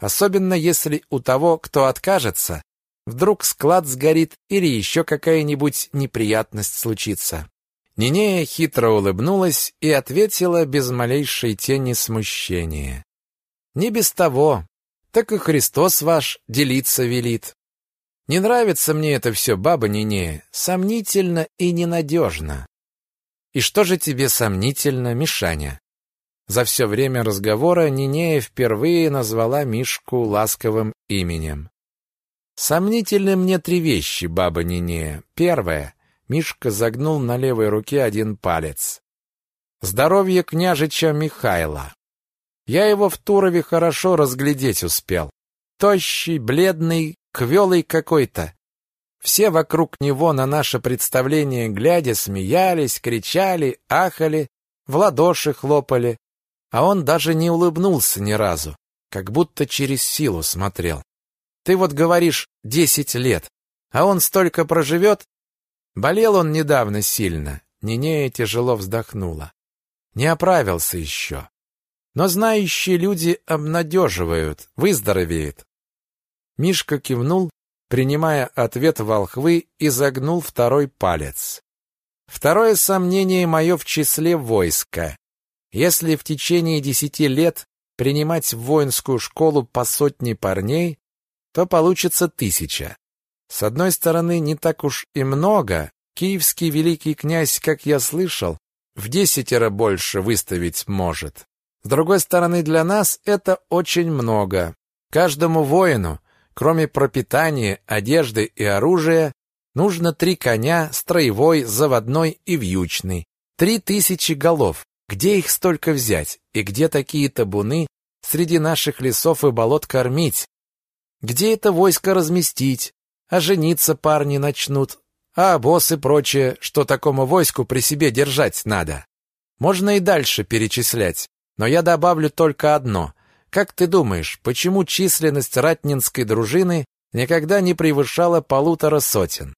Особенно если у того, кто откажется, вдруг склад сгорит или еще какая-нибудь неприятность случится. Нинея хитро улыбнулась и ответила без малейшей тени смущения. «Не без того. Так и Христос ваш делиться велит. Не нравится мне это все, баба Нинея. Сомнительно и ненадежно. И что же тебе сомнительно, Мишаня? За все время разговора Нинея впервые назвала Мишку ласковым именем. Сомнительны мне три вещи, баба Нинея. Первое. Мишка загнул на левой руке один палец. Здоровье княжича Михайла. Я его в Турове хорошо разглядеть успел. Тощий, бледный, квелый какой-то. Все вокруг него на наше представление глядя смеялись, кричали, ахали, в ладоши хлопали, а он даже не улыбнулся ни разу, как будто через силу смотрел. Ты вот говоришь десять лет, а он столько проживет? Болел он недавно сильно, Нинея тяжело вздохнула. Не оправился еще. Но знающие люди обнадеживают, выздоровеет. Мишка кивнул, принимая ответ волхвы, и загнул второй палец. Второе сомнение мое в числе войска. Если в течение десяти лет принимать в воинскую школу по сотне парней, то получится тысяча. С одной стороны, не так уж и много. Киевский великий князь, как я слышал, в десятеро больше выставить может. С другой стороны, для нас это очень много. Каждому воину, кроме пропитания, одежды и оружия, нужно три коня, строевой, заводной и вьючный. Три тысячи голов. Где их столько взять? И где такие табуны среди наших лесов и болот кормить? Где это войско разместить? А жениться парни начнут. А обоз и прочее, что такому войску при себе держать надо. Можно и дальше перечислять. Но я добавлю только одно. Как ты думаешь, почему численность ратнинской дружины никогда не превышала полутора сотен?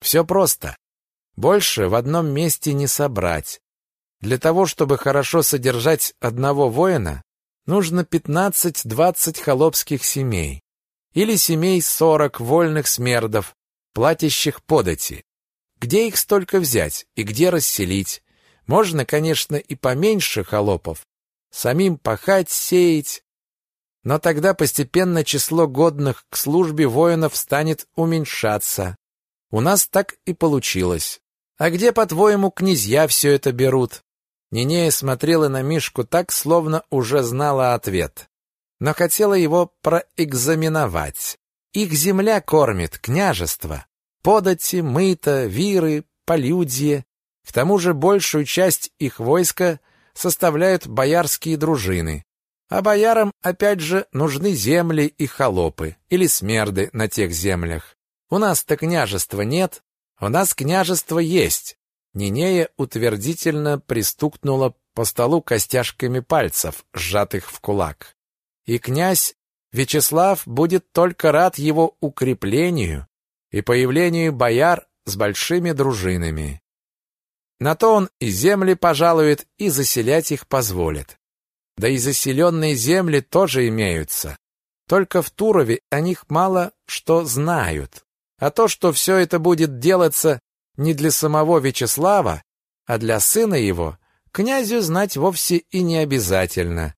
Все просто. Больше в одном месте не собрать. Для того, чтобы хорошо содержать одного воина, нужно 15-20 холопских семей. Или семей 40 вольных смердов, платящих подати. Где их столько взять и где расселить? Можно, конечно, и поменьше холопов, самим пахать, сеять. Но тогда постепенно число годных к службе воинов станет уменьшаться. У нас так и получилось. А где, по-твоему, князья все это берут? Нинея смотрела на Мишку так, словно уже знала ответ. Но хотела его проэкзаменовать. Их земля кормит, княжество. Подати, мыто, виры, полюдье. К тому же большую часть их войска составляют боярские дружины. А боярам, опять же, нужны земли и холопы, или смерды на тех землях. У нас-то княжества нет, у нас княжество есть. Нинея утвердительно пристукнула по столу костяшками пальцев, сжатых в кулак. И князь Вячеслав будет только рад его укреплению и появлению бояр с большими дружинами. На то он и земли пожалует, и заселять их позволит. Да и заселенные земли тоже имеются. Только в Турове о них мало что знают. А то, что все это будет делаться не для самого Вячеслава, а для сына его, князю знать вовсе и не обязательно.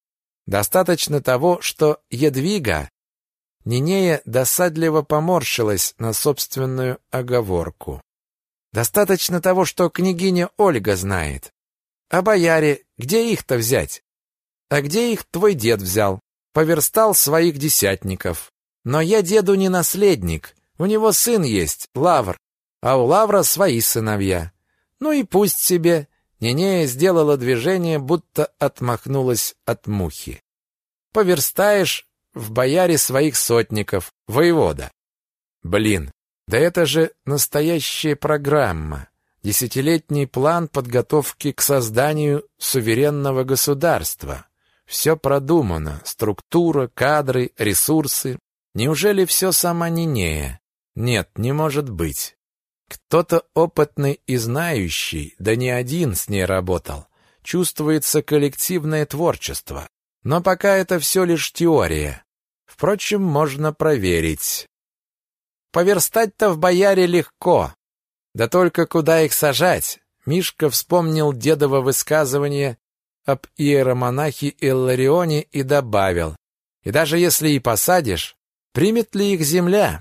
Достаточно того, что Едвига Нинея досадливо поморщилась на собственную оговорку. Достаточно того, что княгиня Ольга знает. А бояре, где их-то взять? А где их твой дед взял? Поверстал своих десятников. Но я деду не наследник, у него сын есть, Лавр, а у Лавра свои сыновья. Ну и пусть себе. Нинея сделала движение, будто отмахнулась от мухи. Поверстаешь в бояре своих сотников, воевода. Блин, да это же настоящая программа. Десятилетний план подготовки к созданию суверенного государства. Все продумано, структура, кадры, ресурсы. Неужели все сама Нинея? Нет, не может быть. Кто-то опытный и знающий, да не один с ней работал. Чувствуется коллективное творчество. Но пока это все лишь теория. Впрочем, можно проверить. Поверстать-то в бояре легко. Да только куда их сажать? Мишка вспомнил дедово высказывание об иеромонахе Илларионе и добавил. И даже если и посадишь, примет ли их земля?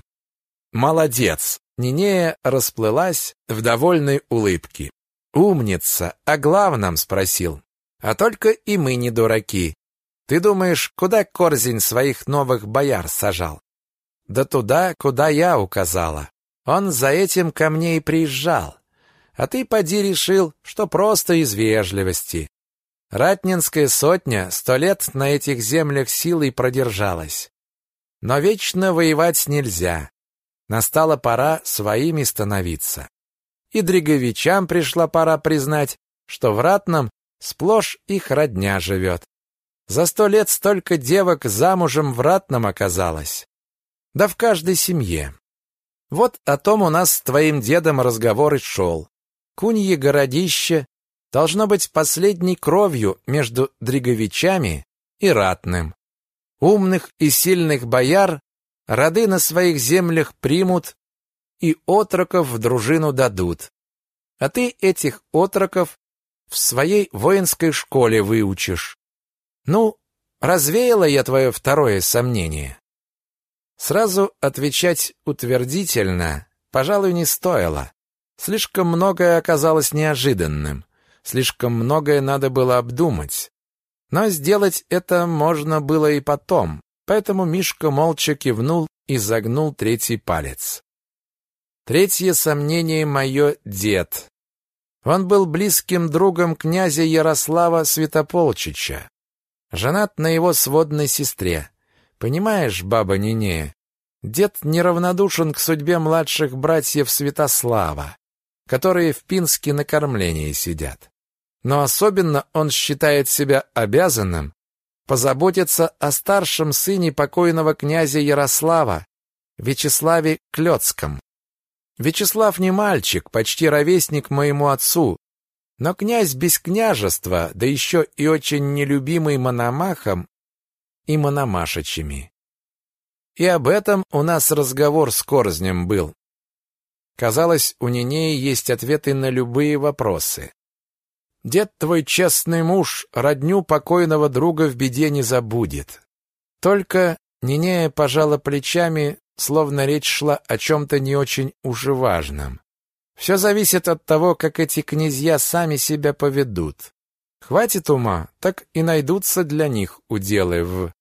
Молодец! Нинея расплылась в довольной улыбке. Умница! О главном спросил. А только и мы не дураки. Ты думаешь, куда Корзень своих новых бояр сажал? Да туда, куда я указала. Он за этим ко мне и приезжал. А ты поди решил, что просто из вежливости. Ратнинская сотня сто лет на этих землях силой продержалась. Но вечно воевать нельзя. Настала пора своими становиться. И дриговичам пришла пора признать, что в Ратном сплошь их родня живет. За сто лет столько девок замужем в Ратном оказалось. Да в каждой семье. Вот о том у нас с твоим дедом разговор и шел. Кунье городище должно быть последней кровью между дриговичами и ратным. Умных и сильных бояр роды на своих землях примут и отроков в дружину дадут. А ты этих отроков в своей воинской школе выучишь. Ну, развеяло я твое второе сомнение. Сразу отвечать утвердительно, пожалуй, не стоило. Слишком многое оказалось неожиданным. Слишком многое надо было обдумать. Но сделать это можно было и потом. Поэтому Мишка молча кивнул и загнул третий палец. Третье сомнение мое дед. Он был близким другом князя Ярослава Святополчича, женат на его сводной сестре. Понимаешь, баба Нинея, дед неравнодушен к судьбе младших братьев Святослава которые в Пинске на кормлении сидят. Но особенно он считает себя обязанным позаботиться о старшем сыне покойного князя Ярослава, Вячеславе Клёцком. Вячеслав не мальчик, почти ровесник моему отцу, но князь без княжества, да еще и очень нелюбимый Мономахом и Мономашичами. И об этом у нас разговор с Корзнем был. Казалось, у Нинеи есть ответы на любые вопросы. Дед твой честный муж родню покойного друга в беде не забудет. Только Нинея пожала плечами, словно речь шла о чем-то не очень уж важном. Все зависит от того, как эти князья сами себя поведут. Хватит ума, так и найдутся для них уделы в...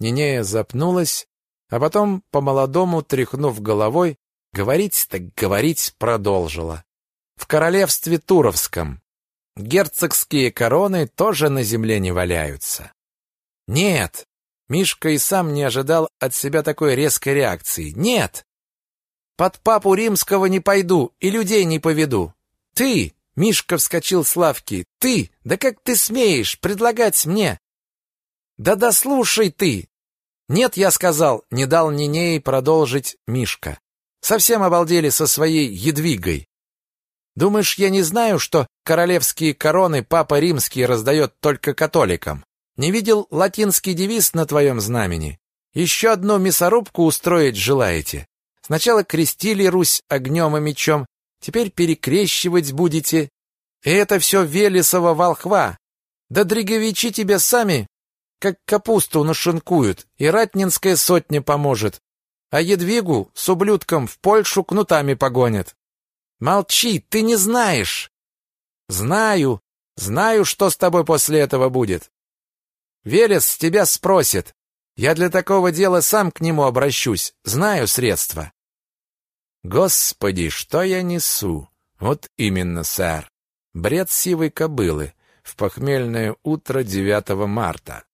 Нинея запнулась, а потом, по-молодому тряхнув головой, Говорить так говорить продолжила. В королевстве Туровском герцогские короны тоже на земле не валяются. Нет, Мишка и сам не ожидал от себя такой резкой реакции. Нет. Под папу римского не пойду и людей не поведу. Ты, Мишка вскочил с лавки. Ты, да как ты смеешь предлагать мне? Да дослушай ты. Нет, я сказал, не дал Ниней продолжить Мишка. Совсем обалдели со своей едвигой. Думаешь, я не знаю, что королевские короны папа римский раздает только католикам? Не видел латинский девиз на твоем знамени? Еще одну мясорубку устроить желаете? Сначала крестили Русь огнем и мечом, теперь перекрещивать будете. Это все Велесова волхва. Да дриговичи тебе сами, как капусту нашинкуют, и ратнинская сотня поможет, а Едвигу с ублюдком в Польшу кнутами погонят. Молчи, ты не знаешь. Знаю, знаю, что с тобой после этого будет. Велес тебя спросит. Я для такого дела сам к нему обращусь, знаю средства. Господи, что я несу? Вот именно, сэр. Бред сивой кобылы в похмельное утро 9 марта.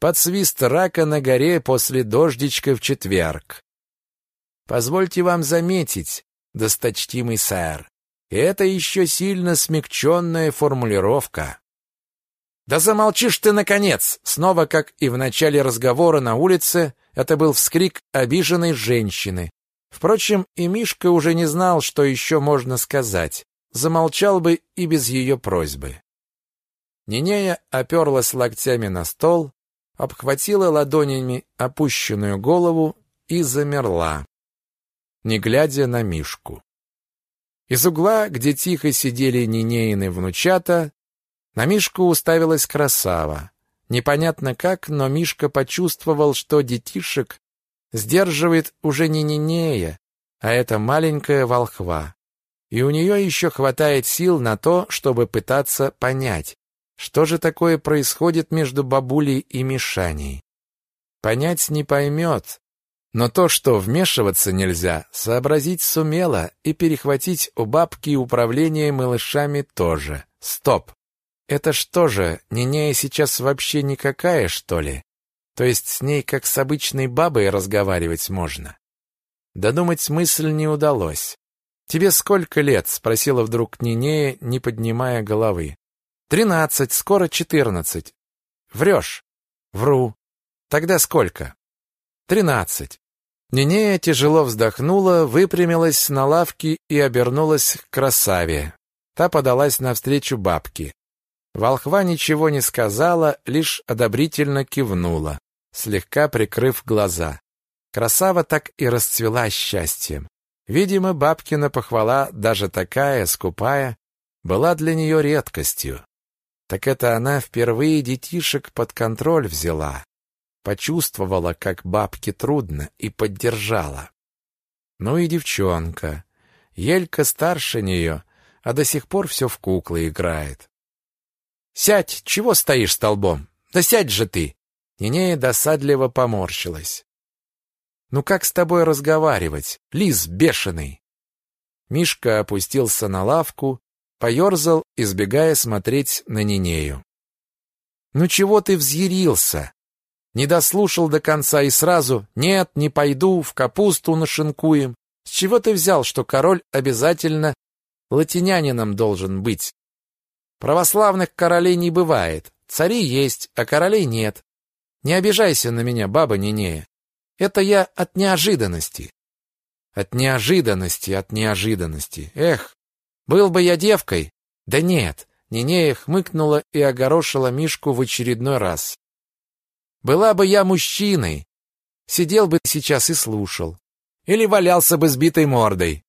Под свист рака на горе после дождичка в четверг. Позвольте вам заметить, досточтимый сэр, это еще сильно смягченная формулировка. Да замолчишь ты наконец! Снова, как и в начале разговора на улице, это был вскрик обиженной женщины. Впрочем, и Мишка уже не знал, что еще можно сказать. Замолчал бы и без ее просьбы. Нинея оперлась локтями на стол, обхватила ладонями опущенную голову и замерла не глядя на Мишку. Из угла, где тихо сидели Нинеины внучата, на Мишку уставилась красава. Непонятно как, но Мишка почувствовал, что детишек сдерживает уже не Нинея, а эта маленькая волхва. И у нее еще хватает сил на то, чтобы пытаться понять, что же такое происходит между бабулей и Мишаней. Понять не поймет, Но то, что вмешиваться нельзя, сообразить сумела и перехватить у бабки управление малышами тоже. Стоп! Это что же, Нинея сейчас вообще никакая, что ли? То есть с ней как с обычной бабой разговаривать можно? Додумать мысль не удалось. «Тебе сколько лет?» — спросила вдруг Нинея, не поднимая головы. «Тринадцать, скоро четырнадцать». «Врешь?» «Вру». «Тогда сколько?» «Тринадцать». Нинея тяжело вздохнула, выпрямилась на лавке и обернулась к красаве. Та подалась навстречу бабке. Волхва ничего не сказала, лишь одобрительно кивнула, слегка прикрыв глаза. Красава так и расцвела счастьем. Видимо, бабкина похвала, даже такая, скупая, была для нее редкостью. Так это она впервые детишек под контроль взяла. Почувствовала, как бабке трудно, и поддержала. Ну и девчонка. Елька старше нее, а до сих пор все в куклы играет. «Сядь! Чего стоишь столбом? Да сядь же ты!» Нинея досадливо поморщилась. «Ну как с тобой разговаривать, лис бешеный?» Мишка опустился на лавку, поерзал, избегая смотреть на Нинею. «Ну чего ты взъярился?» Не дослушал до конца и сразу «Нет, не пойду, в капусту нашинкуем». С чего ты взял, что король обязательно латинянином должен быть? Православных королей не бывает. Цари есть, а королей нет. Не обижайся на меня, баба Нинея. Это я от неожиданности. От неожиданности, от неожиданности. Эх, был бы я девкой. Да нет, Нинея хмыкнула и огорошила Мишку в очередной раз. Была бы я мужчиной, сидел бы сейчас и слушал. Или валялся бы сбитой мордой.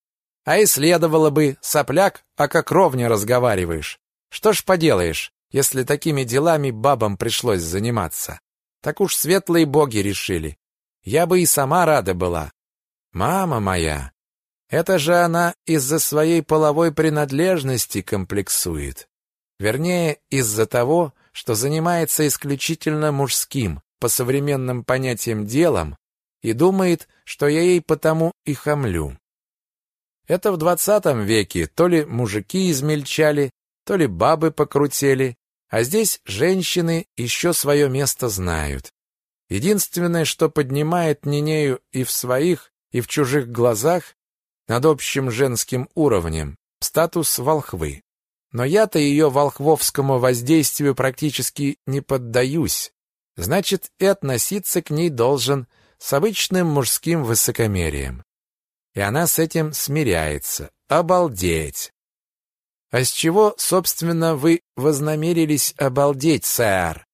А и следовало бы, сопляк, а как ровня разговариваешь. Что ж поделаешь, если такими делами бабам пришлось заниматься. Так уж светлые боги решили. Я бы и сама рада была. Мама моя, это же она из-за своей половой принадлежности комплексует. Вернее, из-за того, что занимается исключительно мужским, по современным понятиям, делом и думает, что я ей потому и хамлю. Это в двадцатом веке то ли мужики измельчали, то ли бабы покрутели, а здесь женщины еще свое место знают. Единственное, что поднимает Нинею и в своих, и в чужих глазах над общим женским уровнем – статус волхвы. Но я-то ее волхвовскому воздействию практически не поддаюсь. Значит, и относиться к ней должен с обычным мужским высокомерием. И она с этим смиряется. Обалдеть! А с чего, собственно, вы вознамерились обалдеть, сэр?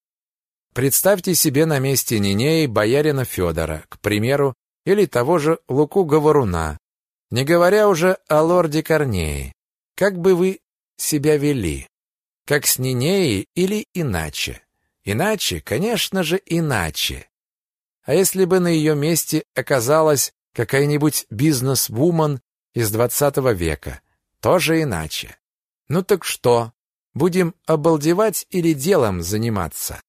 Представьте себе на месте Нинеи боярина Федора, к примеру, или того же Луку Говоруна, не говоря уже о лорде Корнее. Как бы вы себя вели? Как с Нинеей или иначе? Иначе, конечно же, иначе. А если бы на ее месте оказалась какая-нибудь бизнес-вумен из двадцатого века? Тоже иначе. Ну так что? Будем обалдевать или делом заниматься?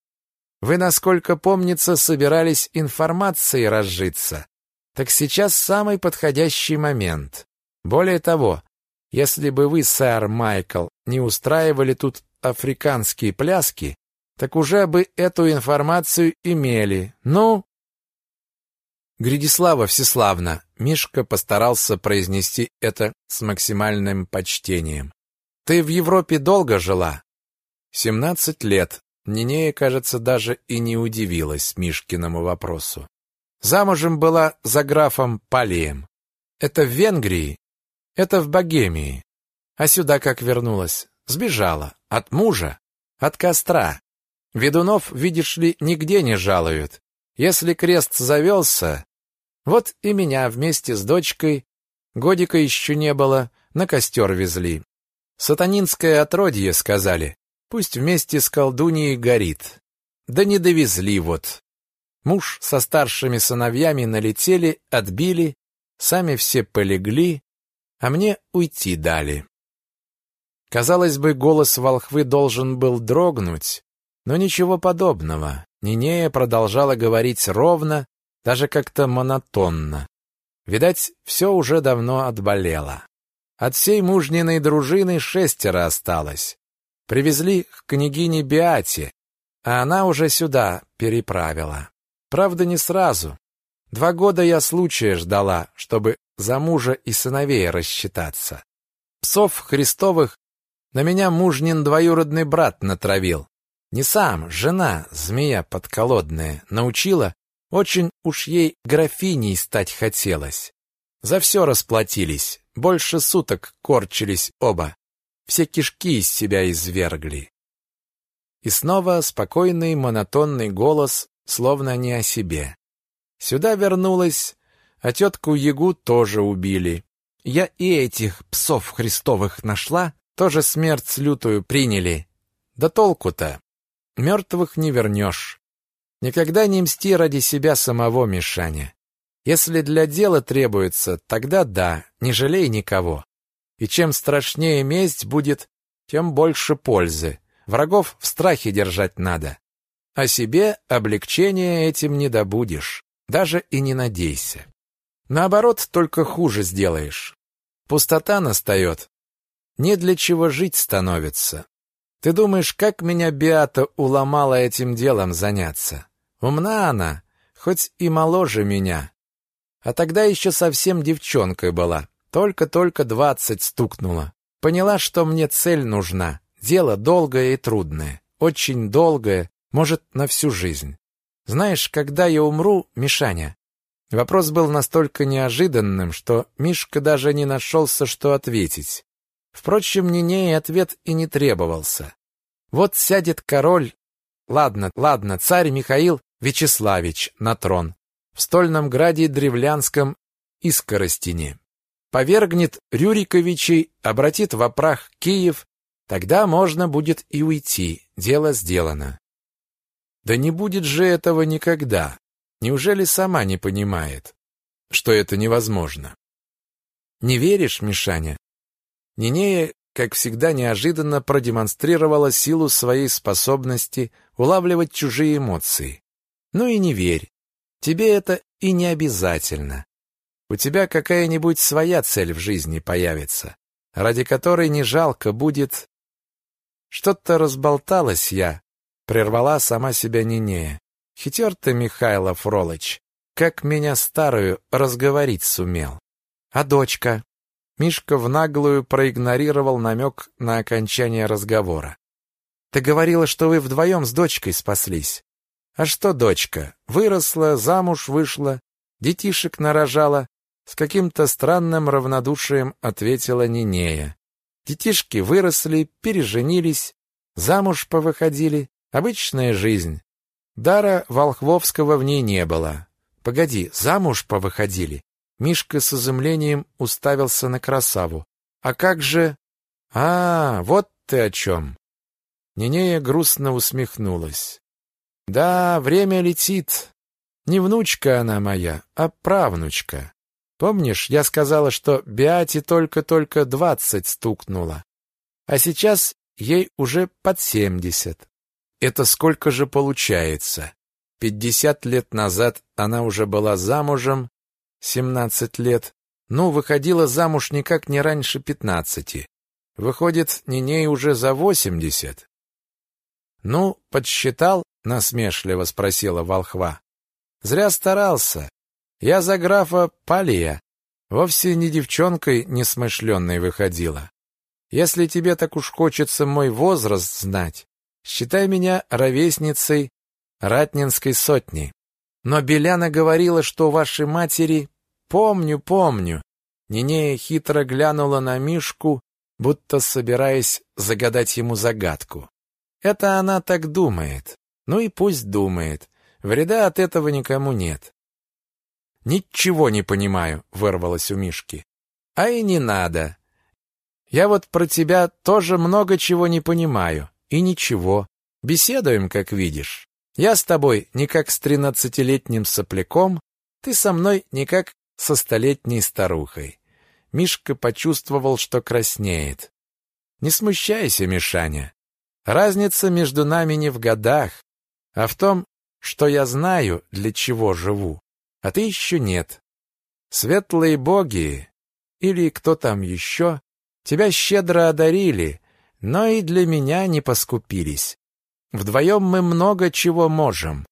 Вы, насколько помнится, собирались информацией разжиться. Так сейчас самый подходящий момент. Более того, если бы вы, сэр Майкл, не устраивали тут африканские пляски, так уже бы эту информацию имели. Ну, Гридислава Всеславна, Мишка постарался произнести это с максимальным почтением. Ты в Европе долго жила? Семнадцать лет. Нинея, кажется, даже и не удивилась Мишкиному вопросу. Замужем была за графом Палием. Это в Венгрии, это в Богемии. А сюда как вернулась? Сбежала. От мужа? От костра. Ведунов, видишь ли, нигде не жалуют. Если крест завелся... Вот и меня вместе с дочкой, годика еще не было, на костер везли. Сатанинское отродье, сказали. Пусть вместе с колдуньей горит. Да не довезли вот. Муж со старшими сыновьями налетели, отбили, сами все полегли, а мне уйти дали. Казалось бы, голос волхвы должен был дрогнуть, но ничего подобного. Нинея продолжала говорить ровно, даже как-то монотонно. Видать, все уже давно отболело. От всей мужниной дружины шестеро осталось. Привезли к княгине Биате, а она уже сюда переправила. Правда, не сразу. Два года я случая ждала, чтобы за мужа и сыновей рассчитаться. Псов Христовых на меня мужнин двоюродный брат натравил. Не сам, жена, змея подколодная, научила, очень уж ей графиней стать хотелось. За все расплатились, больше суток корчились оба, все кишки из себя извергли. И снова спокойный монотонный голос, словно не о себе. Сюда вернулась, а тетку Ягу тоже убили. Я и этих псов христовых нашла, тоже смерть лютую приняли. Да толку-то? Мертвых не вернешь. Никогда не мсти ради себя самого, Мишаня. Если для дела требуется, тогда да, не жалей никого. И чем страшнее месть будет, тем больше пользы. Врагов в страхе держать надо. А себе облегчения этим не добудешь. Даже и не надейся. Наоборот, только хуже сделаешь. Пустота настает. Не для чего жить становится. Ты думаешь, как меня Биата уломала этим делом заняться? Умна она, хоть и моложе меня. А тогда еще совсем девчонкой была. Только-только двадцать стукнула. Поняла, что мне цель нужна. Дело долгое и трудное. Очень долгое, может, на всю жизнь. Знаешь, когда я умру, Мишаня? Вопрос был настолько неожиданным, что Мишка даже не нашелся, что ответить. Впрочем, Ниней ответ и не требовался. Вот сядет король, ладно, ладно, царь Михаил Вячеславич на трон в стольном граде древлянском Искоростине. Повергнет Рюриковичей, обратит в опрах Киев, тогда можно будет и уйти, дело сделано. Да не будет же этого никогда. Неужели сама не понимает, что это невозможно? Не веришь, Мишаня? Нинея, как всегда, неожиданно продемонстрировала силу своей способности улавливать чужие эмоции. Ну и не верь. Тебе это и не обязательно. У тебя какая-нибудь своя цель в жизни появится, ради которой не жалко будет... Что-то разболталась я, прервала сама себя Нинея. Хитер ты, Михайлов Фролыч, как меня старую разговорить сумел. А дочка? Мишка в наглую проигнорировал намек на окончание разговора. Ты говорила, что вы вдвоем с дочкой спаслись. А что дочка? Выросла, замуж вышла, детишек нарожала. С каким-то странным равнодушием ответила Нинея. Детишки выросли, переженились, замуж повыходили. Обычная жизнь. Дара Волхвовского в ней не было. Погоди, замуж повыходили? Мишка с изумлением уставился на красаву. А как же... А, вот ты о чем. Нинея грустно усмехнулась. Да, время летит. Не внучка она моя, а правнучка. Помнишь, я сказала, что Биате только-только двадцать стукнуло, а сейчас ей уже под семьдесят. Это сколько же получается? Пятьдесят лет назад она уже была замужем, семнадцать лет. Ну, выходила замуж никак не раньше пятнадцати. Выходит, Ниней уже за восемьдесят. Ну, подсчитал, насмешливо спросила волхва. Зря старался. Я за графа Палия. Вовсе не девчонкой несмышленной выходила. Если тебе так уж хочется мой возраст знать, считай меня ровесницей Ратнинской сотни. Но Беляна говорила, что вашей матери... Помню, помню. Нинея хитро глянула на Мишку, будто собираясь загадать ему загадку. Это она так думает. Ну и пусть думает. Вреда от этого никому нет. Ничего не понимаю, вырвалось у Мишки. А и не надо. Я вот про тебя тоже много чего не понимаю. И ничего. Беседуем, как видишь. Я с тобой не как с тринадцатилетним сопляком, ты со мной не как со столетней старухой. Мишка почувствовал, что краснеет. Не смущайся, Мишаня. Разница между нами не в годах, а в том, что я знаю, для чего живу, а ты еще нет. Светлые боги, или кто там еще, тебя щедро одарили, но и для меня не поскупились. Вдвоем мы много чего можем.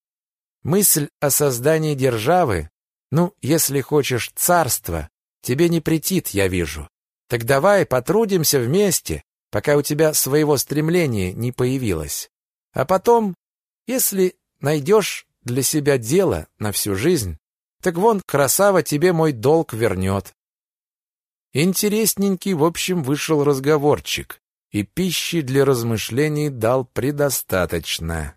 Мысль о создании державы, ну, если хочешь, царства, тебе не претит, я вижу. Так давай потрудимся вместе, пока у тебя своего стремления не появилось. А потом, если найдешь для себя дело на всю жизнь, так вон красава тебе мой долг вернет. Интересненький, в общем, вышел разговорчик, и пищи для размышлений дал предостаточно.